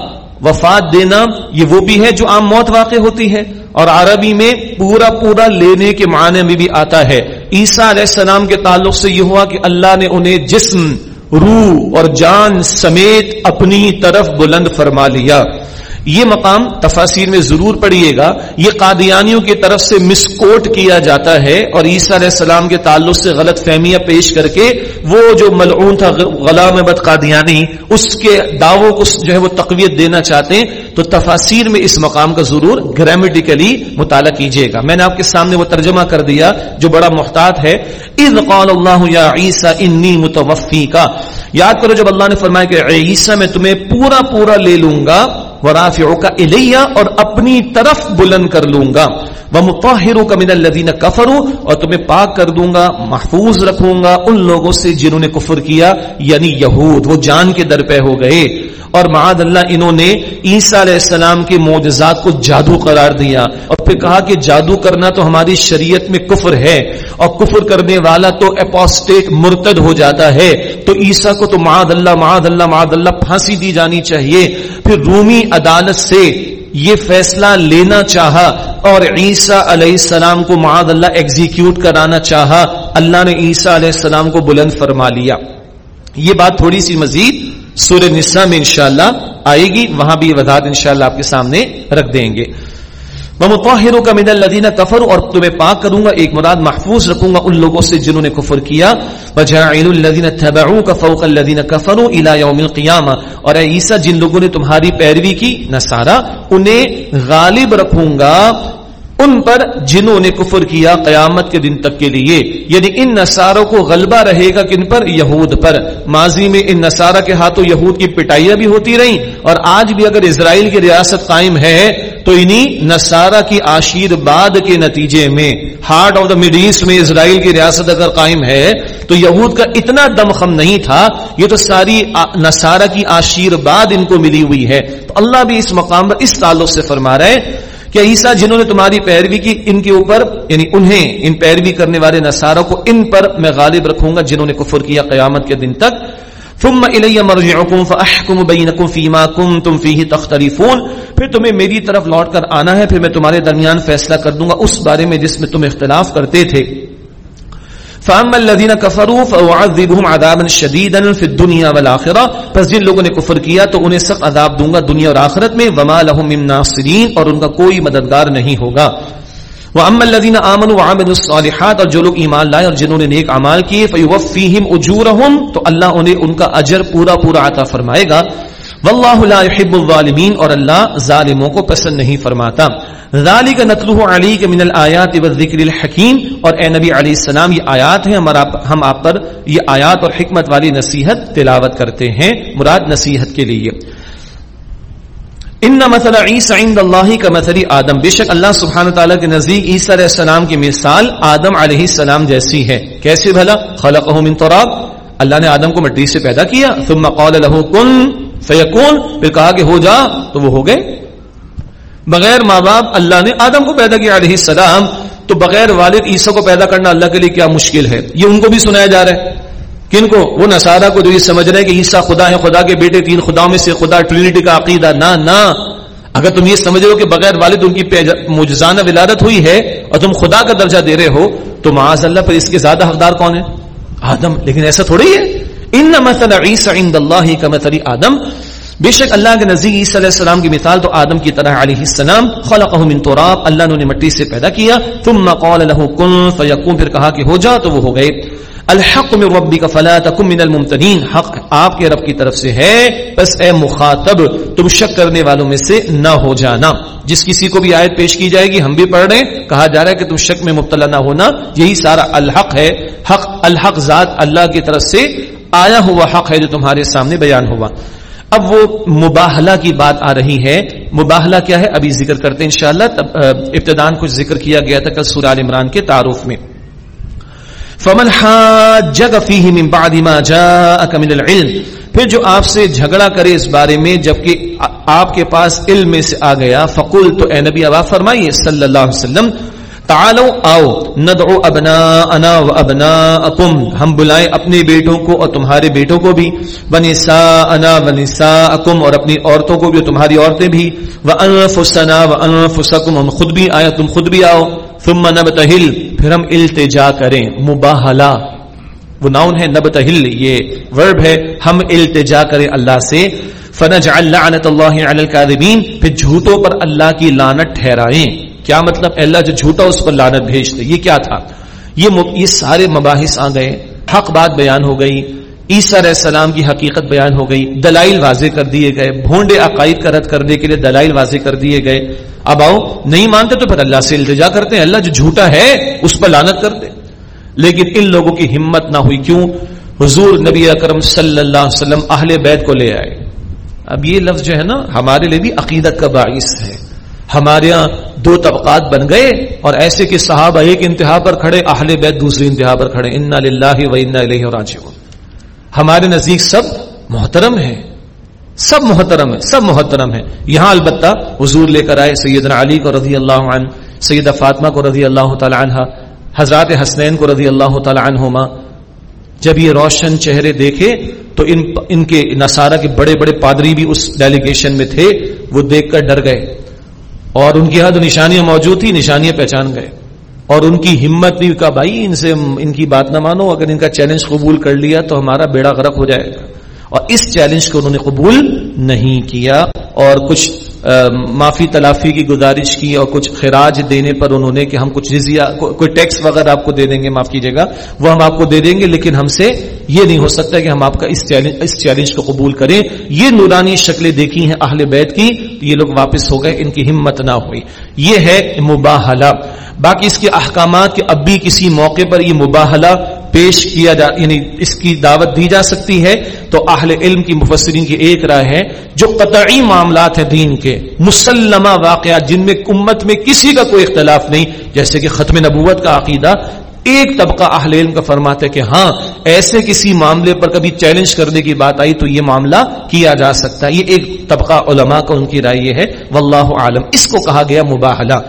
وفات دینا، یہ وہ بھی ہے جو عام موت واقع ہوتی ہے۔ اور عربی میں پورا پورا لینے کے معنی میں بھی آتا ہے۔ عیسیٰ علیہ السلام کے تعلق سے یہ ہوا کہ اللہ نے انہیں جسم، روح اور جان سمیت اپنی طرف بلند فرما لیا۔ یہ مقام تفاصیر میں ضرور پڑھیے گا۔ یہ قادیانیوں کی طرف سے مسکوٹ کیا جاتا ہے اور عیسیٰ علیہ السلام کے تعلق سے غلط فہمیاں پیش کر کے وہ جو ملعون تھا غلام بد قادیانی، اس کے دعووں کو جو ہے وہ تقویت دینا چاہتے ہیں، تو تفاصیر میں اس مقام کا ضرور گرامیٹیکلی مطالعہ کیجیے گا۔ میں نے آپ کے سامنے وہ ترجمہ کر دیا جو بڑا محتاط ہے۔ اذ قال اللہ یا عیسیٰ انی متوفی کا یاد کرو جب اللہ نے فرمایا کہ عیسیٰ، میں تمہیں پورا پورا لے لوں گا ورافعو کا الیہ اور اپنی طرف بلند کر لوں گا۔ وہ متحروں کا من اور تمہیں پاک کر دوں گا، محفوظ رکھوں گا ان لوگوں سے جنہوں نے کفر کیا یعنی یہود، وہ جان کے در پہ ہو گئے۔ اور معاد اللہ، انہوں نے عیسیٰ علیہ السلام کے معجزات کو جادو قرار دیا۔ اور پھر کہا کہ جادو کرنا تو ہماری شریعت میں کفر ہے، اور کفر کرنے والا تو اپوسٹیٹ مرتد ہو جاتا ہے۔ تو عیسیٰ کو تو معاد اللہ معاد اللہ معاد اللہ پھانسی دی جانی چاہیے۔ پھر رومی عدالت سے یہ فیصلہ لینا چاہا اور عیسیٰ علیہ السلام کو معاد اللہ ایگزیکیوٹ کرانا چاہا، اللہ نے عیسیٰ علیہ السلام کو بلند فرما لیا۔ یہ بات تھوڑی سی مزید سورہ نساء میں انشاءاللہ آئے گی، وہاں بھی یہ وضاحت انشاءاللہ آپ کے سامنے رکھ دیں گے۔ متحروں کا مد الدین کفر اور تمہیں پاک کروں گا، ایک مراد محفوظ رکھوں گا ان لوگوں سے جنہوں نے کفر کیا۔ الذین تبعوک فوق الذین کفروا الى یوم القیامہ اور اے عیسیٰ، جن لوگوں نے تمہاری پیروی کی نصارا انہیں غالب رکھوں گا۔ ان پر جنہوں نے کفر کیا قیامت کے دن تک کے لیے یعنی ان نصاروں کو غلبہ رہے گا کن پر؟ یہود پر۔ ماضی میں ان نصارہ کے ہاتھوں یہود کی پٹائیاں بھی ہوتی رہیں۔ اور آج بھی اگر اسرائیل کی ریاست قائم ہے، تو انہی نصارہ کی آشیرواد کے نتیجے میں، heart of the mid east میں اسرائیل کی ریاست اگر قائم ہے، تو یہود کا اتنا دمخم نہیں تھا، یہ تو ساری نصارہ کی آشیرواد ان کو ملی ہوئی ہے۔ تو اللہ بھی اس مقام پر اس تعلق سے فرما رہے کہ عیسیٰ جنہوں نے تمہاری پیروی کی ان کے اوپر یعنی انہیں، ان پیروی کرنے والے نصاروں کو ان پر میں غالب رکھوں گا جنہوں نے کفر کیا قیامت کے دن تک۔ ثم الی مرجعکم فاحکم بینکم فیما کنتم فیہ تختلفون پھر تمہیں میری طرف لوٹ کر آنا ہے، پھر میں تمہارے درمیان فیصلہ کر دوں گا، اس بارے میں جس میں تم اختلاف کرتے تھے۔ فاما الذين كفروا فاعذبهم عذابا شديدا في الدنيا والاخره پس جن لوگوں نے کفر کیا تو انہیں سخت عذاب دوں گا دنیا اور آخرت میں، وما لهم من ناصرين اور ان کا کوئی مددگار نہیں ہوگا۔ واما الذين امنوا وعملوا الصالحات اور جو لوگ ایمان لائے اور جنہوں نے نیک اعمال کیے، فيوفيهم اجورهم تو اللہ انہیں ان کا اجر پورا پورا عطا فرمائے گا۔ واللہ لا يحب الظالمین اور اللہ ظالموں کو پسند نہیں فرماتا۔ ذالک نتلوہ علی کے من الآیات والذکر الحکیم۔ اور اے نبی علیہ السلام، یہ آیات ہیں ہم آپ پر یہ آیات اور حکمت والی نصیحت تلاوت کرتے ہیں، مراد نصیحت کے لیے۔ ان مثل عیسی عند اللہ کا مثل آدم۔ بے شک اللہ سبحانہ تعالیٰ کے نزدیک عیسی علیہ السلام کی مثال آدم علیہ السلام جیسی ہے۔ کیسے بھلا؟ خلقہ من تراب۔ اللہ نے آدم کو مٹی سے پیدا کیا۔ ثم قال له، کن فیکون، پھر کہا کہ ہو جا، تو وہ ہو گئے۔ بغیر ماں باپ اللہ نے آدم کو پیدا کیا علیہ السلام، تو بغیر والد عیسیٰ کو پیدا کرنا اللہ کے لیے کیا مشکل ہے؟ یہ ان کو بھی سنایا جا رہا ہے۔ کن کو؟ وہ نسارا کو جو یہ سمجھ رہے ہیں کہ عیسیٰ خدا ہے، خدا کے بیٹے، تین خداؤں میں سے خدا ٹرینٹی کا عقیدہ۔ نہ نہ۔ اگر تم یہ سمجھ رہے ہو کہ بغیر والد ان کی مجزانہ ولادت ہوئی ہے اور تم خدا کا درجہ دے رہے ہو، تو معاذ اللہ پر اس کے زیادہ حقدار کون ہے؟ آدم۔ لیکن ایسا تھوڑی ہے۔ ان مثل عیسی عند اللہ کا مثل آدم. بے شک اللہ کے نزدیک عیسی علیہ السلام کی مثال تو آدم کی طرح علیہ السلام خلقہ من تراب، اللہ نے انہیں مٹی سے پیدا کیا، ثم قال له كن، فيكون، پھر کہا کہ ہو جا تو وہ ہو گئے۔ الحق من ربك فلا تكن من الممتنين حق آپ کے رب کی طرف سے ہے، بس اے مخاطب، تم شک کرنے والوں میں سے نہ ہو جانا۔ جس کسی کو بھی آیت پیش کی جائے گی، ہم بھی پڑھ رہے ہیں کہا جا رہا ہے کہ تم شک میں مبتلا نہ ہونا، یہی سارا الحق ہے۔ حق، الحق ذات اللہ کی طرف سے آیا ہوا حق ہے جو تمہارے سامنے بیان ہوا؟ اب وہ مباہلہ کی بات آ رہی ہے۔ مباہلہ کیا ہے؟ ابھی ذکر کرتے ہیں انشاءاللہ۔ ابتدان کچھ ذکر کیا گیا تھا کل سورہ عمران کے تعارف میں۔ فمن حاجك فيه من بعد ما جاءك من العلم۔ پھر جو آپ سے جھگڑا کرے اس بارے میں، جبکہ آپ کے پاس علم میں سے آ گیا فقل تو اے نبی اب فرمائیے، صلی اللہ علیہ وسلم تعالو آؤ، ندعو ابناءنا و ہم بلائیں اپنے بیٹوں کو اور تمہارے بیٹوں کو بھی، ونساءنا ونساءکم اور اپنی عورتوں کو بھی اور تمہاری عورتیں بھی، وانفسنا وانفسکم، ہم خود بھی آئے، تم خود بھی آؤ۔ ثم نبتہل، پھر ہم التجا کریں مباہلا وہ ناؤن ہے، نبتہل، یہ ورب ہے۔ ہم التجا کریں اللہ سے۔ فنجعل لعنت اللہ علی الكاذبین، پھر جھوٹوں پر اللہ کی لعنت ٹھہرائیں۔ کیا مطلب؟ اللہ جو جھوٹا اس پر لعنت بھیج دے یہ کیا تھا؟ یہ یہ سارے مباحث آ گئے، حق بات بیان ہو گئی، عیسیٰ علیہ السلام کی حقیقت بیان ہو گئی، دلائل واضح کر دیے گئے، بھونڈے عقائد کا رد کرنے کے لیے دلائل واضح کر دیے گئے۔ اب آؤ، نہیں مانتے تو پھر اللہ سے التجا کرتے ہیں۔ اللہ جو جھوٹا ہے، اس پر لانت کرتے لیکن ان لوگوں کی ہمت نہ ہوئی، کیوں؟ حضور نبی اکرم صلی اللہ علیہ وسلم اہل بیت کو لے آئے۔ اب یہ لفظ جو ہے نا، ہمارے لیے بھی عقیدت کا باعث ہے۔ ہمارے یہاں دو طبقات بن گئے اور ایسے کہ صحابہ ایک انتہا پر کھڑے، اہل بیت دوسری انتہا پر کھڑے۔ ان و انا ہمارے نزدیک سب محترم ہیں۔ سب محترم ہے سب محترم ہے یہاں البتہ حضور لے کر آئے سیدنا علی کو رضی اللہ عنہ، سیدہ فاطمہ کو رضی اللہ تعالی عنہ، حضرات حسنین کو رضی اللہ تعالی عنہما۔ جب یہ روشن چہرے دیکھے تو ان ان کے نصارہ کے بڑے بڑے پادری بھی اس ڈیلیگیشن میں تھے، وہ دیکھ کر ڈر گئے۔ اور ان کی حد ہاں نشانیاں موجود تھی نشانیاں پہچان گئے۔ اور ان کی ہمت بھی کہا بھائی، ان سے ان کی بات نہ مانو، اگر ان کا چیلنج قبول کر لیا تو ہمارا بیڑا غرق ہو جائے گا۔ اور اس چیلنج کو انہوں نے قبول نہیں کیا اور کچھ معافی تلافی کی گزارش کی اور کچھ خراج دینے پر انہوں نے کہ ہم کچھ جزیہ کوئی ٹیکس وغیرہ آپ کو دے دیں گے، معاف کیجیے گا، وہ ہم آپ کو دے دیں گے، لیکن ہم سے یہ نہیں ہو سکتا کہ ہم آپ کا اس چیلنج اس چیلنج کو قبول کریں۔ یہ نورانی شکلیں دیکھی ہیں اہل بیت کی یہ لوگ واپس ہو گئے، ان کی ہمت نہ ہوئی۔ یہ ہے مباہلہ۔ باقی اس کے احکامات کے اب بھی کسی موقع پر یہ مباہلہ پیش کیا جا یعنی اس کی دعوت دی جا سکتی ہے، تو اہل علم کی مفسرین کی ایک رائے ہے، جو قطعی معاملات ہیں دین کے، مسلمہ واقعات جن میں امت میں کسی کا کوئی اختلاف نہیں، جیسے کہ ختم نبوت کا عقیدہ، ایک طبقہ اہل علم کا فرماتا ہے کہ ہاں ایسے کسی معاملے پر کبھی چیلنج کرنے کی بات آئی تو یہ معاملہ کیا جا سکتا ہے۔ یہ ایک طبقہ علماء کا ان کی رائے یہ ہے، واللہ عالم۔ اس کو کہا گیا مباہلہ۔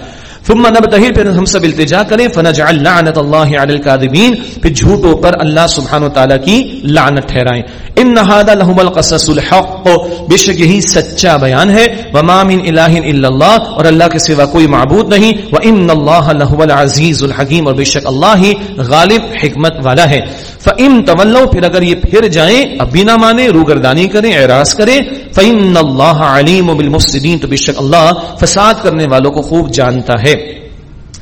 ثم نبتهل پھر ہم سب التجا کریں، فنجعل لعنت اللہ علی الكاذبین پھر جھوٹوں پر اللہ سبحانہ وتعالی کی لعنت ٹھہرائیں۔ ان هذا لهم القصص الحق، بے شک یہی سچا بیان ہے۔ وما من الہ الا اللہ، اور اللہ کے سوا کوئی معبود نہیں۔ وان اللہ لهو العزیز الحکیم اور بے شک اللہ ہی غالب حکمت والا ہے۔ فَإِن تَوَلَّوْا، پھر اگر یہ پھر جائیں، اب بھی نہ مانے روگردانی کریں، اعراض کریں۔ فَإِنَّ اللَّهَ عَلِيمُ بِالْمُفْسِدِينَ، تو بے شک اللہ فساد کرنے والوں کو خوب جانتا ہے۔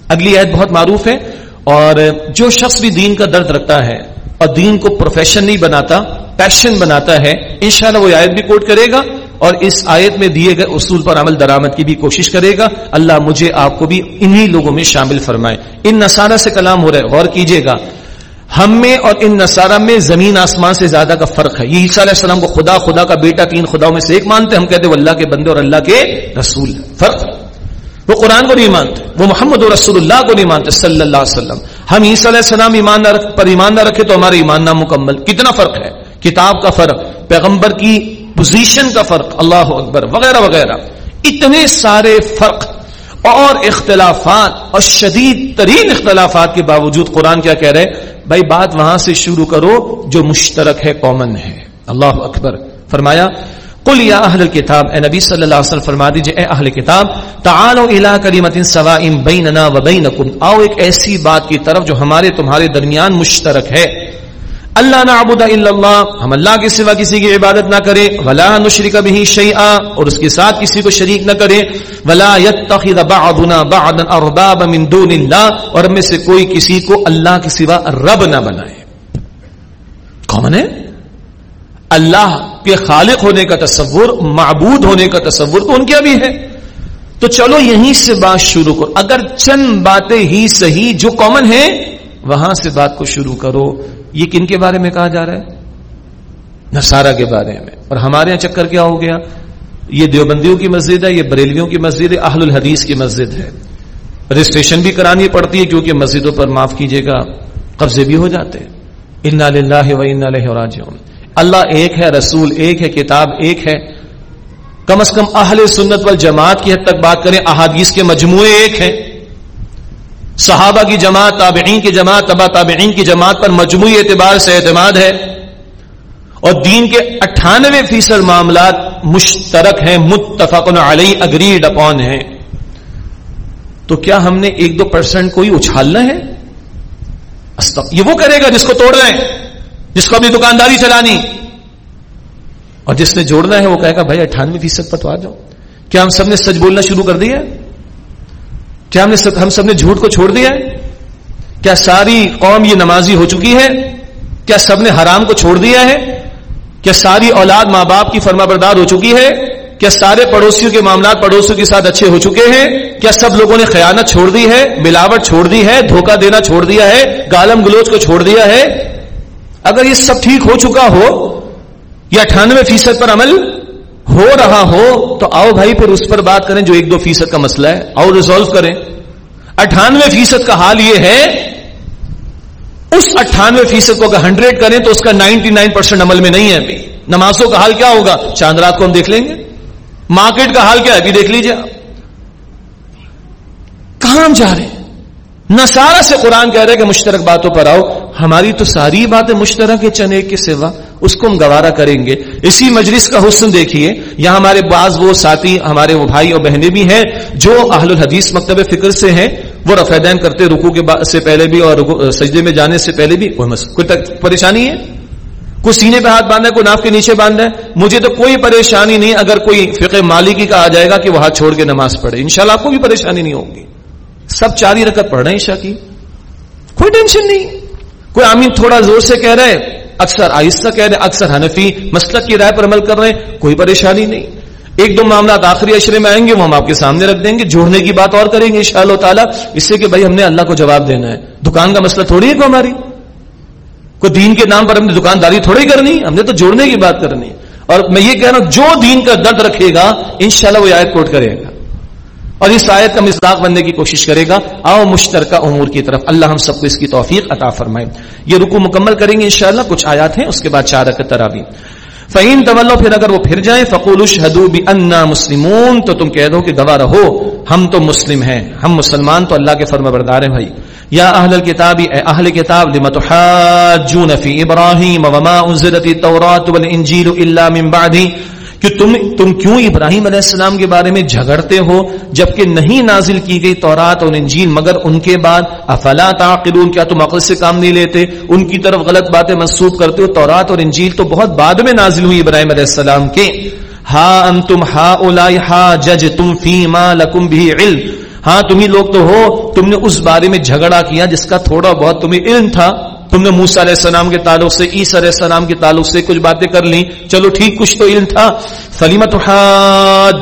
اگلی آیت بہت معروف ہے اور جو شخص بھی دین کا درد رکھتا ہے اور دین کو پروفیشن نہیں بناتا پیشن بناتا ہے، انشاءاللہ وہ آیت بھی کوٹ کرے گا اور اس آیت میں دیے گئے اصول پر عمل درامد کی بھی کوشش کرے گا۔ اللہ مجھے آپ کو بھی انہی لوگوں میں شامل فرمائے۔ ان نسارہ سے کلام ہو رہا ہے، غور کیجیے گا۔ ہم میں اور ان نصارہ میں زمین آسمان سے زیادہ کا فرق ہے۔ یہ عیسیٰ علیہ السلام کو خدا خدا کا بیٹا تین خداؤں میں سے ایک مانتے ہم کہتے ہیں وہ اللہ کے بندے اور اللہ کے رسول۔ فرق۔ وہ قرآن کو نہیں مانتے، وہ محمد رسول اللہ کو نہیں مانتے، صلی اللہ علیہ وسلم۔ ہم عیسیٰ علیہ السلام ایمان نہ رکھ، پر ایمان نہ رکھے تو ہمارا ایمان نہ مکمل کتنا فرق ہے؟ کتاب کا فرق، پیغمبر کی پوزیشن کا فرق، اللہ اکبر، وغیرہ وغیرہ۔ اتنے سارے فرق اور اختلافات اور شدید ترین اختلافات کے باوجود قرآن کیا کہہ رہے بھائی، بات وہاں سے شروع کرو جو مشترک ہے کامن ہے۔ اللہ اکبر۔ فرمایا قل یا اہل الكتاب اے نبی صلی اللہ علیہ وسلم، فرما دیجیے، اے اہل کتاب، تعالوا الى کلمت سواء بیننا و بینکم۔ آؤ ایک ایسی بات کی طرف جو ہمارے تمہارے درمیان مشترک ہے۔ اللہ نعبد الا اللہ، ہم اللہ کے سوا کسی کی عبادت نہ کریں۔ ولا نشرک به شیئا، اور اس کے ساتھ کسی کو شریک نہ کریں۔ ولا يتخذ بعضنا بعضا اربابا من دون اللہ، اور ہم میں سے کوئی کسی کو اللہ کے سوا رب نہ بنائے۔ کون ہے؟ اللہ کے خالق ہونے کا تصور، معبود ہونے کا تصور تو ان کا بھی ہے تو چلو یہیں سے بات شروع کرو۔ اگر چند باتیں ہی صحیح جو کامن ہے وہاں سے بات کو شروع کرو۔ یہ کن کے بارے میں کہا جا رہا ہے؟ نسارا کے بارے میں۔ اور ہمارے یہاں چکر کیا ہو گیا؟ یہ دیوبندیوں کی مسجد ہے، یہ بریلیوں کی مسجد ہے، اہل الحدیث کی مسجد ہے۔ رجسٹریشن بھی کرانی پڑتی ہے، کیونکہ مسجدوں پر معاف کیجیے گا، قبضے بھی ہو جاتے ہیں۔ اللہ اللہ ایک ہے، رسول ایک ہے، کتاب ایک ہے۔ کم از کم اہل سنت وال جماعت کی حد تک بات کریں، احادیث کے مجموعے ایک ہیں۔ صحابہ کی جماعت، تابعین کی جماعت، تبا تابعین کی جماعت پر مجموعی اعتبار سے اعتماد ہے۔ اور دین کے اٹھانوے فیصد معاملات مشترک ہیں، متفق علی اگریڈ اپون ہیں۔ تو کیا ہم نے ایک دو پرسنٹ کوئی اچھالنا ہے؟ یہ وہ کرے گا جس کو توڑ رہے ہیں جس کو اپنی دکانداری چلانی اور جس نے جوڑنا ہے وہ کہے گا، بھائی اٹھانوے فیصد پر تو آ جاؤ۔ کیا ہم سب نے سچ بولنا شروع کر دیا کیا ہم نے ہم سب نے جھوٹ کو چھوڑ دیا ہے؟ کیا ساری قوم یہ نمازی ہو چکی ہے؟ کیا سب نے حرام کو چھوڑ دیا ہے؟ کیا ساری اولاد ماں باپ کی فرما بردار ہو چکی ہے؟ کیا سارے پڑوسیوں کے معاملات پڑوسیوں کے ساتھ اچھے ہو چکے ہیں؟ کیا سب لوگوں نے خیانت چھوڑ دی ہے؟ ملاوٹ چھوڑ دی ہے؟ دھوکہ دینا چھوڑ دیا ہے؟ گالم گلوچ کو چھوڑ دیا ہے؟ اگر یہ سب ٹھیک ہو چکا ہو یا اٹھانوے فیصد پر عمل ہو رہا ہو، تو آؤ بھائی پھر اس پر بات کریں جو ایک دو فیصد کا مسئلہ ہے۔ آؤ ریزالو کریں۔ اٹھانوے فیصد کا حال یہ ہے، اس اٹھانوے فیصد کو اگر ہنڈریڈ کریں تو اس کا نائنٹی نائن پرسینٹ عمل میں نہیں ہے ابھی۔ نمازوں کا حال کیا ہوگا؟ چاند رات کو ہم دیکھ لیں گے۔ مارکیٹ کا حال کیا ہے؟ ابھی دیکھ لیجیے کہاں ہم جا رہے ہیں؟ نسارا سے قرآن کہہ رہے کہ مشترک باتوں پر آؤ۔ ہماری تو ساری باتیں مشترک ہے چنے کے سوا۔ اس کو ہم گوارا کریں گے۔ اسی مجلس کا حسن دیکھیے۔ یہاں ہمارے بعض وہ ساتھی، ہمارے وہ بھائی اور بہنیں بھی ہیں جو اہل الحدیث مکتب فکر سے ہیں۔ وہ رفیدین کرتے رکو کے سے پہلے بھی اور سجدے میں جانے سے پہلے بھی۔ کوئی پریشانی ہے؟ کوئی سینے پہ ہاتھ باندھا ہے، کوئی ناف کے نیچے باندھا ہے؟ مجھے تو کوئی پریشانی نہیں۔ اگر کوئی فقہ مالکی کا آ جائے گا کہ وہ ہاتھ چھوڑ کے نماز پڑھے، انشاءاللہ آپ کو بھی پریشانی نہیں ہوگی۔ سب چار ہی رکعت پڑھ رہے ہیں عشاء کی۔ کوئی ٹینشن نہیں۔ کوئی آمین تھوڑا زور سے کہہ رہے اکثر آہستہ کہہ رہے اکثر حنفی مسلک کی رائے پر عمل کر رہے ہیں، کوئی پریشانی نہیں۔ ایک دو معاملات آخری اشرے میں آئیں گے، وہ ہم آپ کے سامنے رکھ دیں گے۔ جوڑنے کی بات اور کریں گے ان شاء اللہ تعالیٰ۔ اس سے کہ بھائی ہم نے اللہ کو جواب دینا ہے۔ دکان کا مسئلہ تھوڑی ہے کو ہماری؟ کوئی دین کے نام پر ہم نے دکانداری تھوڑی کرنی؟ ہم نے تو جوڑنے کی بات کرنی اور میں یہ کہہ رہا ہوں، جو دین کا درد رکھے گا انشاءاللہ وہ آیت کوٹ کرے گا۔ اور اس آیت کا مزاق بننے کی کوشش کرے گا۔ آؤ مشترکہ امور کی طرف اللہ ہم سب کو اس کی توفیق عطا فرمائے۔ یہ رکو مکمل کریں گے انشاءاللہ، کچھ آیات ہیں، اس کے بعد چار رکعت تراوی فہیم طلو پھر اگر وہ پھر جائیں فقول شہدو بھی انا مسلمون، تو تم کہہ دو کہ گواہ رہو ہم تو مسلم ہیں، ہم مسلمان تو اللہ کے فرما بردار ہیں بھائی۔ یا اہل الكتاب، اے اہل کتاب، لم تحاجون فی ابراہیم وما انزلت التوراۃ والانجیل الا من بعد کہ تم تم کیوں ابراہیم علیہ السلام کے بارے میں جھگڑتے ہو جبکہ نہیں نازل کی گئی تورات اور انجیل مگر ان کے بعد افلا تعقلون، کیا تم عقل سے کام نہیں لیتے؟ ان کی طرف غلط باتیں منسوب کرتے ہو، تورات اور انجیل تو بہت بعد میں نازل ہوئی ابراہیم علیہ السلام کے۔ ہا انتم ہا اولا ہا جج تم فی ما لکم بھی علم۔ ہاں تمہیں لوگ تو ہو، تم نے اس بارے میں جھگڑا کیا جس کا تھوڑا بہت تمہیں علم تھا۔ تم نے موسا علیہ السلام کے تعلق سے، عیسی علیہ السلام کے تعلق سے کچھ باتیں کر لیں۔ چلو ٹھیک، کچھ تو علم تھا۔ فلیمت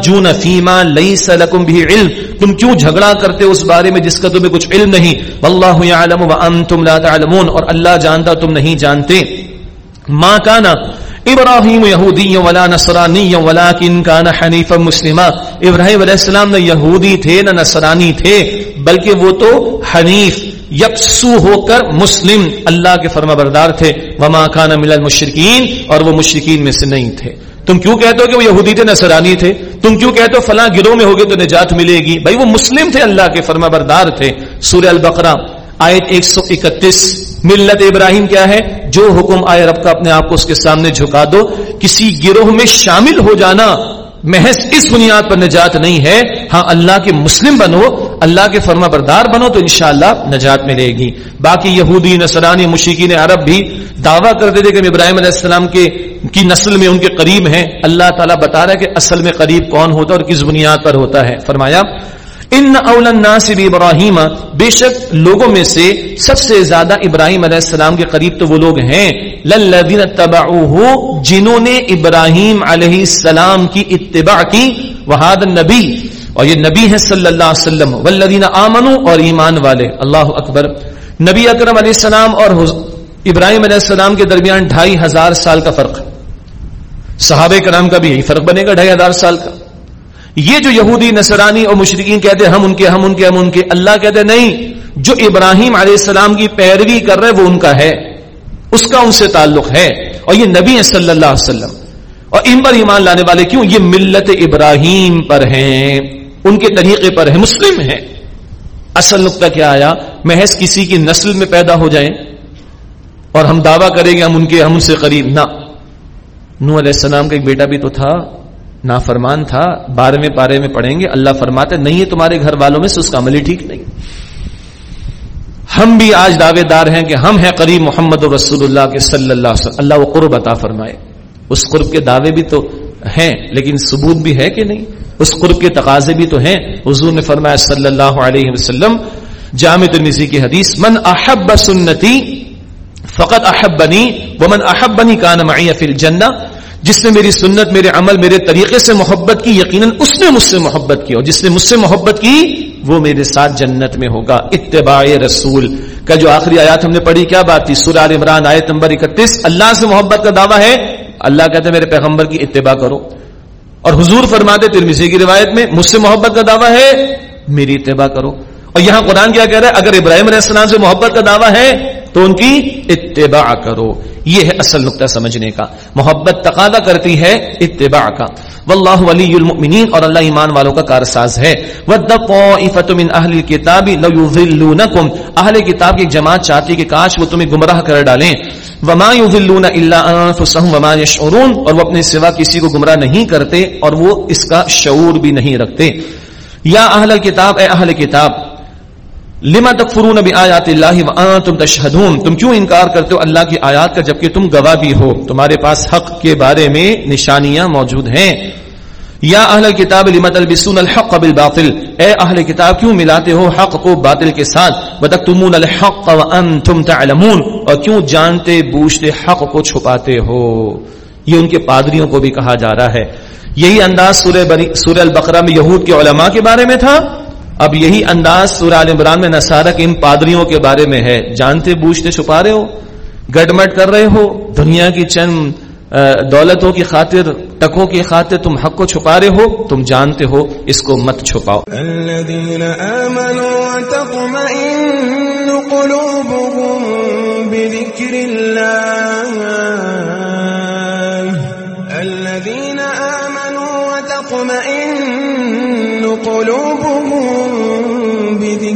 جون فیما لئی سلکم بھی علم۔ تم کیوں جھگڑا کرتے اس بارے میں جس کا تمہیں کچھ علم نہیں؟ واللہ یعلم وانتم لا تعلمون۔ اور اللہ جانتا تم نہیں جانتے۔ ماں کانا ابراہیم یہودی ولا نصرانی ولکن کان حنیفا مسلما ابراہیم علیہ السلام نہ یہودی تھے نہ نصرانی تھے بلکہ وہ تو حنیف یکسو ہو کر مسلم اللہ کے فرما بردار تھے وما خان مل المشرقین اور وہ مشرقین میں سے نہیں تھے تم کیوں کہتے ہو کہ وہ یہودی تھے نصرانی تھے تم کیوں کہتے ہو فلاں گروہ میں ہوگے تو نجات ملے گی؟ بھائی وہ مسلم تھے اللہ کے فرما بردار تھے سورہ البقرہ، آیت ایک سو اکتیس. ملت ابراہیم کیا ہے؟ جو حکم آئے رب کا اپنے آپ کو اس کے سامنے جھکا دو، کسی گروہ میں شامل ہو جانا محض اس بنیاد پر نجات نہیں ہے۔ ہاں اللہ کے مسلم بنو، اللہ کے فرما بردار بنو تو انشاءاللہ نجات ملے گی۔ باقی یہودی، نصرانی مشیقین عرب بھی دعویٰ کرتے تھے کہ ابراہیم علیہ السلام کے، کی نسل میں ان کے قریب ہیں۔ اللہ تعالیٰ بتا رہا ہے کہ اصل میں قریب کون ہوتا ہے اور کس بنیاد پر ہوتا ہے۔ فرمایا ان اول الناس ابراہیم بے شک لوگوں میں سے سب سے زیادہ ابراہیم علیہ السلام کے قریب تو وہ لوگ ہیں۔ للذین تبعوه جنہوں نے ابراہیم علیہ السلام کی اتباع کی۔ وہاد النبی، اور یہ نبی ہے صلی اللہ علیہ وسلم۔ والذین آمنوا اور ایمان والے۔ اللہ اکبر۔ نبی اکرم علیہ السلام اور ابراہیم علیہ السلام کے درمیان ڈھائی ہزار سال کا فرق۔ صحابہ کرام کا بھی یہی فرق بنے گا، ڈھائی ہزار سال کا۔ یہ جو یہودی نصرانی اور مشرقین کہتے ہیں، ہم ان کے، ہم ان کے، ہم ان کے، اللہ کہتے ہیں، نہیں، جو ابراہیم علیہ السلام کی پیروی کر رہے وہ ان کا ہے، اس کا ان سے تعلق ہے، اور یہ نبی ہے صلی اللہ علیہ وسلم۔ اور ان پر ایمان لانے والے کیوں؟ یہ ملت ابراہیم پر ہیں، ان کے طریقے پر ہیں، مسلم ہیں۔ اصل نقطہ کیا آیا؟ محض کسی کی نسل میں پیدا ہو جائیں اور ہم دعویٰ کریں گے ہم ان کے، ہم ان سے قریب۔ نہ نو علیہ السلام کا ایک بیٹا بھی تو تھا۔ نافرمان تھا، بارہویں پارے میں پڑھیں گے، اللہ فرماتے نہیں ہے تمہارے گھر والوں میں سے اس کا عمل ہی ٹھیک نہیں۔ ہم بھی آج دعوے دار ہیں کہ ہم ہیں قریب محمد رسول اللہ کے صلی اللہ علیہ وسلم۔ اللہ وہ قرب عطا فرمائے۔ اس قرب کے دعوے بھی تو ہیں، لیکن ثبوت بھی ہے کہ نہیں؟ اس قرب کے تقاضے بھی تو ہیں۔ حضور نے فرمایا صلی اللہ علیہ وسلم، جامع ترمیزی کی حدیث، من احب سنتی فقط احبنی، ومن احبنی کان معی فی الجنہ جس نے میری سنت، میرے عمل، میرے طریقے سے محبت کی، یقیناً اس نے مجھ سے محبت کی اور جس نے مجھ سے محبت کی، وہ میرے ساتھ جنت میں ہوگا۔ اتباع رسول۔ کا جو آخری آیات ہم نے پڑھی، کیا بات تھی؟ سورہ عمران، آیت نمبر اکتیس۔ اللہ سے محبت کا دعویٰ ہے۔ اللہ کہتے ہیں، میرے پیغمبر کی اتباع کرو۔ اور حضور فرماتے ترمیسی کی روایت میں، مجھ سے محبت کا دعویٰ ہے، میری اتباع کرو۔ اور یہاں قرآن کیا کہہ رہا ہے؟ اگر ابراہیم علیہ السلام سے محبت کا دعویٰ ہے تو ان کی اتباع کرو۔ یہ ہے اصل نقطہ سمجھنے کا۔ محبت تقاضا کرتی ہے اتباع کا۔ واللہ ولی المؤمنین اور اللہ ایمان والوں کا کارساز ہے۔ وَدَّقَائِفَةُ مِنْ أَهْلِ الْكِتَابِ لَيُذِلُّونَكُمْ۔ اہل کتاب کی جماعت چاہتی کہ کاش وہ تمہیں گمراہ کر ڈالیں۔ وما يذلون الا انفسهم وما يشعرون۔ اور وہ اپنے سوا کسی کو گمراہ نہیں کرتے اور وہ اس کا شعور بھی نہیں رکھتے۔ یا اہل کتاب، اے اہل کتاب لما تکفرون بآیات اللہ وانتم تشہدون؟ تم کیوں انکار کرتے ہو اللہ کی آیات کا جبکہ تم گواہ بھی ہو؟ تمہارے پاس حق کے بارے میں نشانیاں موجود ہیں۔ یا اہل کتاب لما تلبسون الحق بالباطل؟ اے اہل کتاب، کیوں ملاتے ہو حق کو باطل کے ساتھ؟ وتکتمون الحق وانتم تعلمون؟ اور کیوں جانتے، بوجھتے، حق کو چھپاتے ہو؟ یہ ان کے پادریوں کو بھی کہا جا رہا ہے۔ یہی انداز سورہ سورہ البقرہ میں یہود کے علماء کے بارے میں تھا۔ اب یہی انداز سورہ عمران میں نصارہ ان پادریوں کے بارے میں ہے۔ جانتے بوجھتے چھپا رہے ہو، گڈمٹ کر رہے ہو، دنیا کی چند دولتوں کی خاطر، ٹکوں کی خاطر تم حق کو چھپا رہے ہو، تم جانتے ہو، اس کو مت چھپاؤ۔ الذين